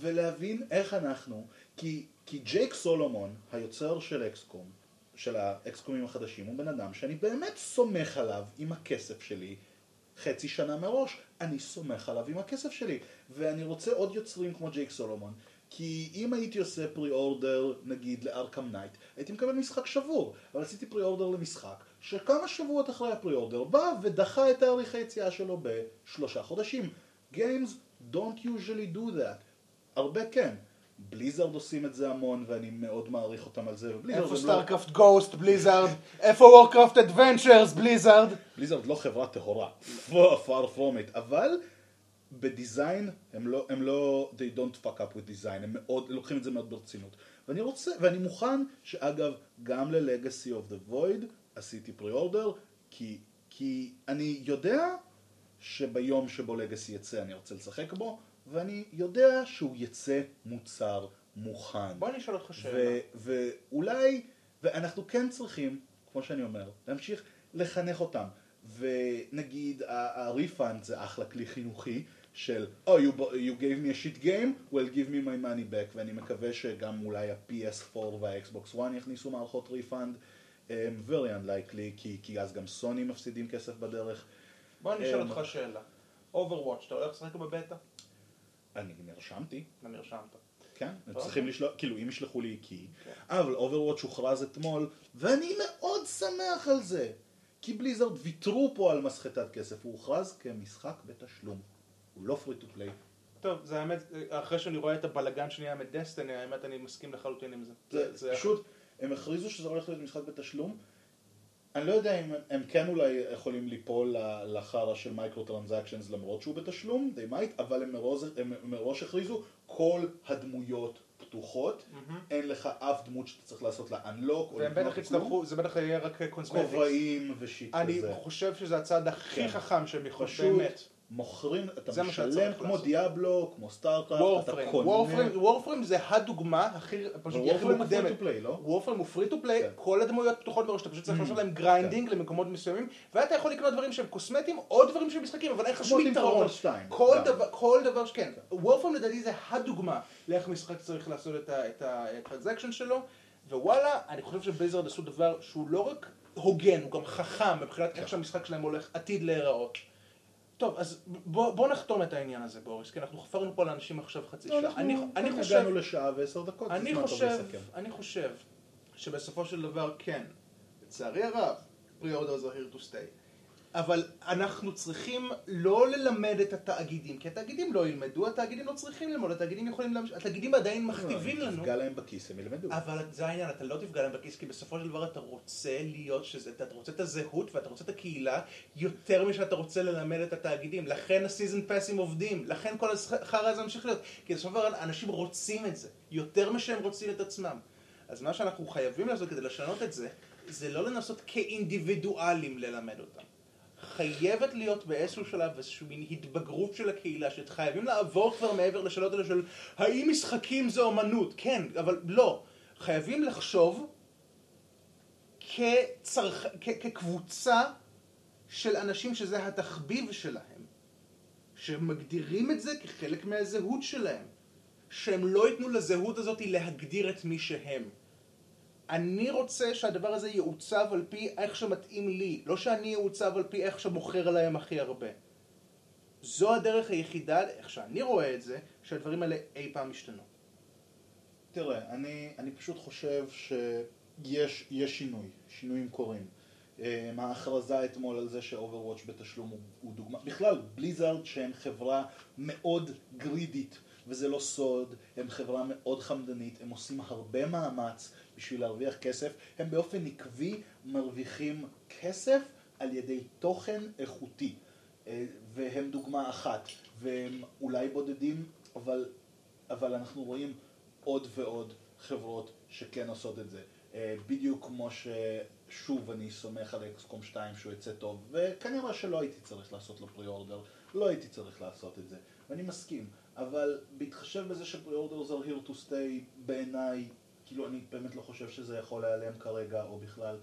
ולהבין איך אנחנו, כי, כי ג'ייק סולומון, היוצר של אקסקום, של האקסקומים החדשים, הוא בן אדם שאני באמת סומך עליו עם הכסף שלי חצי שנה מראש, אני סומך עליו עם הכסף שלי. ואני רוצה עוד יוצרים כמו ג'ייק סולומון, כי אם הייתי עושה pre-order, נגיד ל Arkham Knight, הייתי מקבל משחק שבור, אבל עשיתי pre-order למשחק שכמה שבועות אחרי ה pre-order בא ודחה את תאריך היציאה שלו בשלושה חודשים. Games don't usually do that. הרבה כן. Blizzard עושים את זה המון ואני מאוד מעריך אותם על זה. איפה StarCraft Ghost, Blizzard? איפה Warcraft Adventures, Blizzard? Blizzard לא חברה טהורה, far from it, אבל ב design הם לא, הם לא, they don't fuck up with design, הם מאוד, לוקחים את זה מאוד ברצינות. ואני רוצה, ואני מוכן שאגב, גם ל-Legacy of the Void עשיתי pre-order, כי, כי אני יודע שביום שבו Legacy יצא אני ארצה לשחק בו, ואני יודע שהוא יצא מוצר מוכן. בוא אני אשאל אותך שאלה. ו- ואולי, ואנחנו כן צריכים, כמו שאני אומר, להמשיך לחנך אותם. ונגיד ה-refund זה אחלה כלי חינוכי של Oh, you, you gave me a shit game, well give me my money back ואני מקווה שגם אולי ה-PS4 וה-Xbox One יכניסו מערכות refund um, very unlikely כי, כי אז גם סוני מפסידים כסף בדרך בוא אני אשאל אמ, אותך שאלה. Overwatch, אתה הולך לשחק בבטא? אני נרשמתי, לא נרשמת. כן, הם. צריכים לשלוח, כאילו אם ישלחו לי כי, כן. אבל Overwatch הוכרז אתמול, ואני מאוד שמח על זה, כי Blizzard ויתרו פה על מסחטת כסף, הוא הוכרז כמשחק בתשלום, הוא לא free to play. טוב, זה האמת, אחרי שאני רואה את הבלגן שנהיה מ Destiny, האמת אני מסכים לחלוטין עם זה. זה פשוט, הם הכריזו שזה הולך להיות משחק בתשלום, אני לא יודע אם הם כן אולי יכולים ליפול לחרא של microtransactions למרות שהוא בתשלום, they might, אבל הם מראש, הם מראש הכריזו כל הדמויות פתוחות, אין לך אף דמות שאתה צריך לעשות לה unlock או לקנות כלום. זה בטח יהיה רק cosmetics. כובעים ו shit אני כזה. חושב שזה הצעד הכי כן. חכם שהם יכולים, באמת. מוכרים, אתה משלם כמו לעשות. Diablo, כמו StarCraft, אתה Warframe, קונה. Warframe, Warframe זה הדוגמה הכי, פשוט הכי Warframe הוא מוקדמת. free to play, לא? Warframe הוא free to play, כן. כל הדמויות פתוחות מראש, אתה פשוט צריך Mm. לעשות להם grinding למקומות מסוימים, ואתה יכול לקנות דברים שהם קוסמטיים, או דברים שהם משחקים, אבל אין לך שום יתרון. 2, כל. דבר, כל דבר שכן. Warframe לדעתי זה הדוגמה לאיך משחק צריך לעשות את ה transaction שלו, ווואלה, אני חושב ש Blizzard עשו דבר שהוא לא רק הוגן, הוא גם חכם מבחינת כן. איך שהמשחק שלהם הולך עתיד להיראות. טוב, אז בוא, בוא נחתום את העניין הזה, בוריס, כי אנחנו חפרנו פה לאנשים עכשיו חצי לא, שעה. אנחנו אני, אני חושב, הגענו לשעה ועשר דקות, אני חושב. אני חושב שבסופו של דבר כן, לצערי הרב, pre-orders are here to stay. אבל אנחנו צריכים לא ללמד את התאגידים, כי התאגידים לא ילמדו, התאגידים לא צריכים ללמוד, התאגידים יכולים להמשיך, התאגידים עדיין מכתיבים לא, אם לנו. תפגע להם בכיס הם ילמדו. אבל זה העניין, אתה לא תפגע להם בכיס, כי בסופו של דבר אתה רוצה להיות, שזה, אתה רוצה את הזהות ואתה רוצה את הקהילה יותר משאתה רוצה ללמד את התאגידים. לכן הסיזן פסים עובדים, לכן כל החרא הזה ממשיך להיות. כי בסופו של דבר אנשים רוצים את זה, יותר משהם רוצים את עצמם. אז מה שאנחנו חייבים לעשות כדי לשנות את זה, זה לא לנסות כאינדיבידואלים ללמד אותם. חייבת להיות באיזשהו שלב איזושהי מין התבגרות של הקהילה, שחייבים לעבור כבר מעבר לשאלות האלה של האם משחקים זה אומנות? כן, אבל לא. חייבים לחשוב כצרכ... כ... כקבוצה של אנשים שזה התחביב שלהם, שמגדירים את זה כחלק מהזהות שלהם, שהם לא ייתנו לזהות הזאת להגדיר את מי שהם. אני רוצה שהדבר הזה יעוצב על פי איך שמתאים לי, לא שאני אעוצב על פי איך שמוכר להם הכי הרבה. זו הדרך היחידה, איך שאני רואה את זה, שהדברים האלה אי פעם ישתנו. תראה, אני, אני פשוט חושב שיש יש שינוי, שינויים קורים. אה, ההכרזה אתמול על זה שאוברוואץ' בתשלום הוא, הוא דוגמה, בכלל בליזארד שהם חברה מאוד גרידית וזה לא סוד, הם חברה מאוד חמדנית, הם עושים הרבה מאמץ בשביל להרוויח כסף, הם באופן עקבי מרוויחים כסף על ידי תוכן איכותי אה, והם דוגמה אחת והם אולי בודדים אבל, אבל אנחנו רואים עוד ועוד חברות שכן עושות את זה. אה, בדיוק כמו ששוב אני סומך על אקסקום 2 שהוא יצא טוב, וכנראה שלא הייתי צריך לעשות לו פרי-אורדר, לא הייתי צריך לעשות את זה, ואני מסכים, אבל בהתחשב בזה שפרי-אורדר are here to stay בעיניי, כאילו אני באמת לא חושב שזה יכול להיעלם כרגע או בכלל.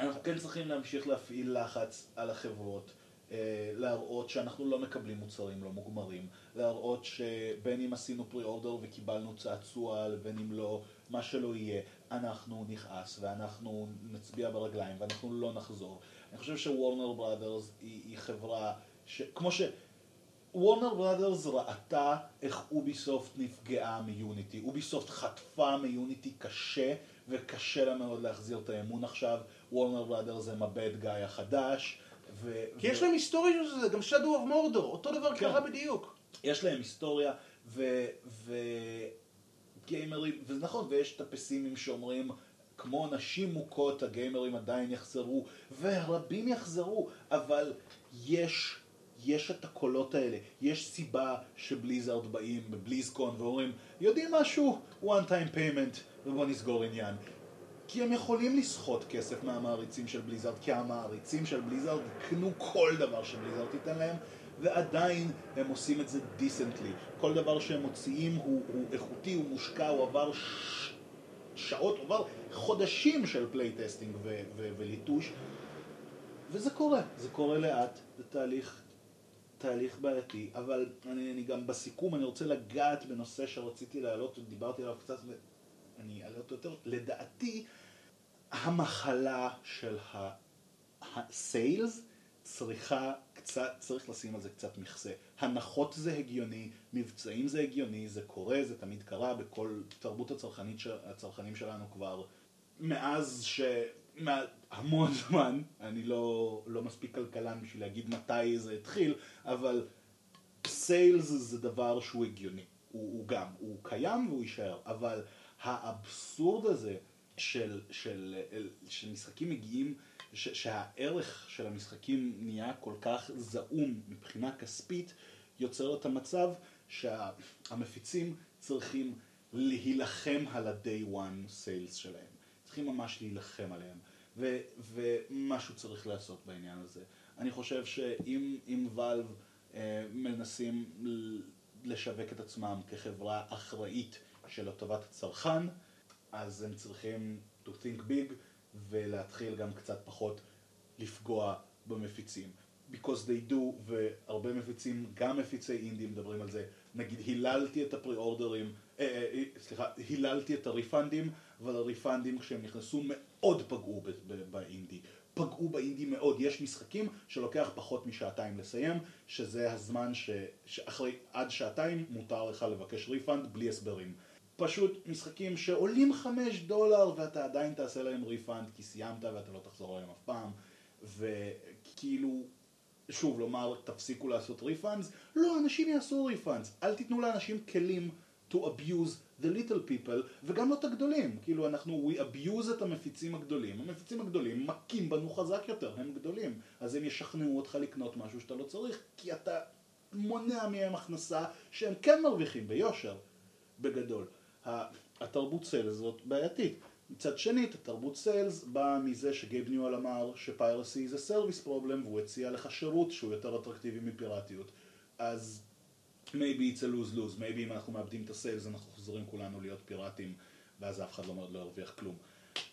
אנחנו כן צריכים להמשיך להפעיל לחץ על החברות. אה, להראות שאנחנו לא מקבלים מוצרים לא מוגמרים, להראות שבין אם עשינו פרי-אורדר וקיבלנו צעצוע ובין אם לא, מה שלא יהיה, אנחנו נכעס ואנחנו נצביע ברגליים ואנחנו לא נחזור. אני חושב שוורנר בראדרס היא, היא חברה, ש... כמו ש... וורנר בראדרס ראתה איך אוביסופט נפגעה מיוניטי, אוביסופט חטפה מיוניטי קשה וקשה לה מאוד להחזיר את האמון עכשיו. וורנר בראדרס הם הבד גיא החדש. ו- כי ו- יש להם היסטוריה של זה, גם Shadow of Mordor, אותו דבר כן. קרה בדיוק. יש להם היסטוריה, ו... ו... גיימרים, וזה נכון, ויש את הפסימים שאומרים, כמו נשים מוכות, הגיימרים עדיין יחזרו, ורבים יחזרו, אבל יש, יש את הקולות האלה, יש סיבה שבליזארד באים בבליזקון ואומרים, יודעים משהו? one time payment, ובוא נסגור עניין. כי הם יכולים לסחוט כסף מהמעריצים של בליזארד, כי המעריצים של בליזארד יקנו כל דבר שבליזארד תיתן להם, ועדיין הם עושים את זה decently. כל דבר שהם מוציאים הוא, הוא איכותי, הוא מושקע, הוא עבר ש... שעות, עבר חודשים של playtesting ו- ו- וליטוש, וזה קורה, זה קורה לאט, זה תהליך, תהליך בעייתי, אבל אני, אני גם בסיכום, אני רוצה לגעת בנושא שרציתי להעלות, דיברתי עליו קצת, ואני אעלה אותו יותר, לדעתי, המחלה של הסיילס צריכה קצת, צריך לשים על זה קצת מכסה. הנחות זה הגיוני, מבצעים זה הגיוני, זה קורה, זה תמיד קרה בכל תרבות הצרכנית, הצרכנים שלנו כבר מאז ש... המון זמן, אני לא, לא מספיק כלכלן בשביל להגיד מתי זה התחיל, אבל סיילס זה דבר שהוא הגיוני, הוא, הוא גם, הוא קיים והוא יישאר, אבל האבסורד הזה של, של, של משחקים מגיעים, ש, שהערך של המשחקים נהיה כל כך זעום מבחינה כספית, יוצר את המצב שהמפיצים צריכים להילחם על ה-day one sales שלהם. צריכים ממש להילחם עליהם, ו, ומשהו צריך לעשות בעניין הזה. אני חושב שאם אם ואלב אה, מנסים לשווק את עצמם כחברה אחראית של לטובת הצרכן, אז הם צריכים to think big ולהתחיל גם קצת פחות לפגוע במפיצים. because they do, והרבה מפיצים, גם מפיצי אינדי מדברים על זה, נגיד היללתי את הפרי-אורדרים, סליחה, היללתי את הריפנדים, אבל הריפנדים כשהם נכנסו מאוד פגעו באינדי. פגעו באינדי מאוד. יש משחקים שלוקח פחות משעתיים לסיים, שזה הזמן ש... שאחרי עד שעתיים מותר לך לבקש refund בלי הסברים. פשוט משחקים שעולים חמש דולר ואתה עדיין תעשה להם refund כי סיימת ואתה לא תחזור אליהם אף פעם. וכאילו, שוב, לומר תפסיקו לעשות refunds, לא, אנשים יעשו refunds, אל תיתנו לאנשים כלים to abuse the little people, וגם לא את הגדולים, כאילו אנחנו, we abuse את המפיצים הגדולים, המפיצים הגדולים מכים בנו חזק יותר, הם גדולים, אז הם ישכנעו אותך לקנות משהו שאתה לא צריך, כי אתה מונע מהם הכנסה שהם כן מרוויחים ביושר, בגדול. התרבות sales הזאת בעייתית. מצד שני, התרבות sales באה מזה שגייב ניואל אמר ש piracy זה service problem והוא הציע לך שירות שהוא יותר אטרקטיבי מפיראטיות. אז maybe it's a lose-lose, maybe אם אנחנו מאבדים את ה sales אנחנו חוזרים כולנו להיות פיראטים ואז אף אחד לא מאוד לא ירוויח כלום.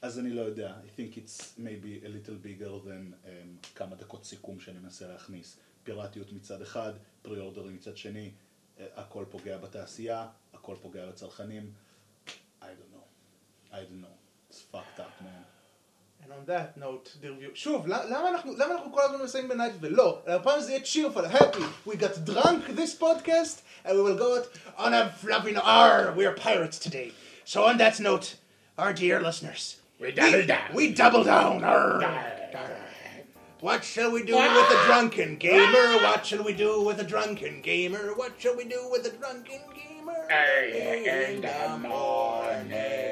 אז אני לא יודע, I think it's maybe a little bigger than um, כמה דקות סיכום שאני מנסה להכניס. פיראטיות מצד אחד, פרי-אורדרים מצד שני, אה, הכל פוגע בתעשייה, הכל פוגע בצרכנים. I don't know. I don't know. It's fucked up, man. And on that note, dear view, שוב, למה למה אנחנו, למה אנחנו כל הזמן מסיימים בנייט ולא? הפעם זה יהיה cheerful, happy, we got drunk this podcast, and we will go out on a fluffy, R, we are pirates today. So on that note, our dear listeners, We double down. We double down, Arr. What shall we do with the drunken gamer? What shall we do with the drunken gamer? What shall we do with the drunken gamer? Early in the morning.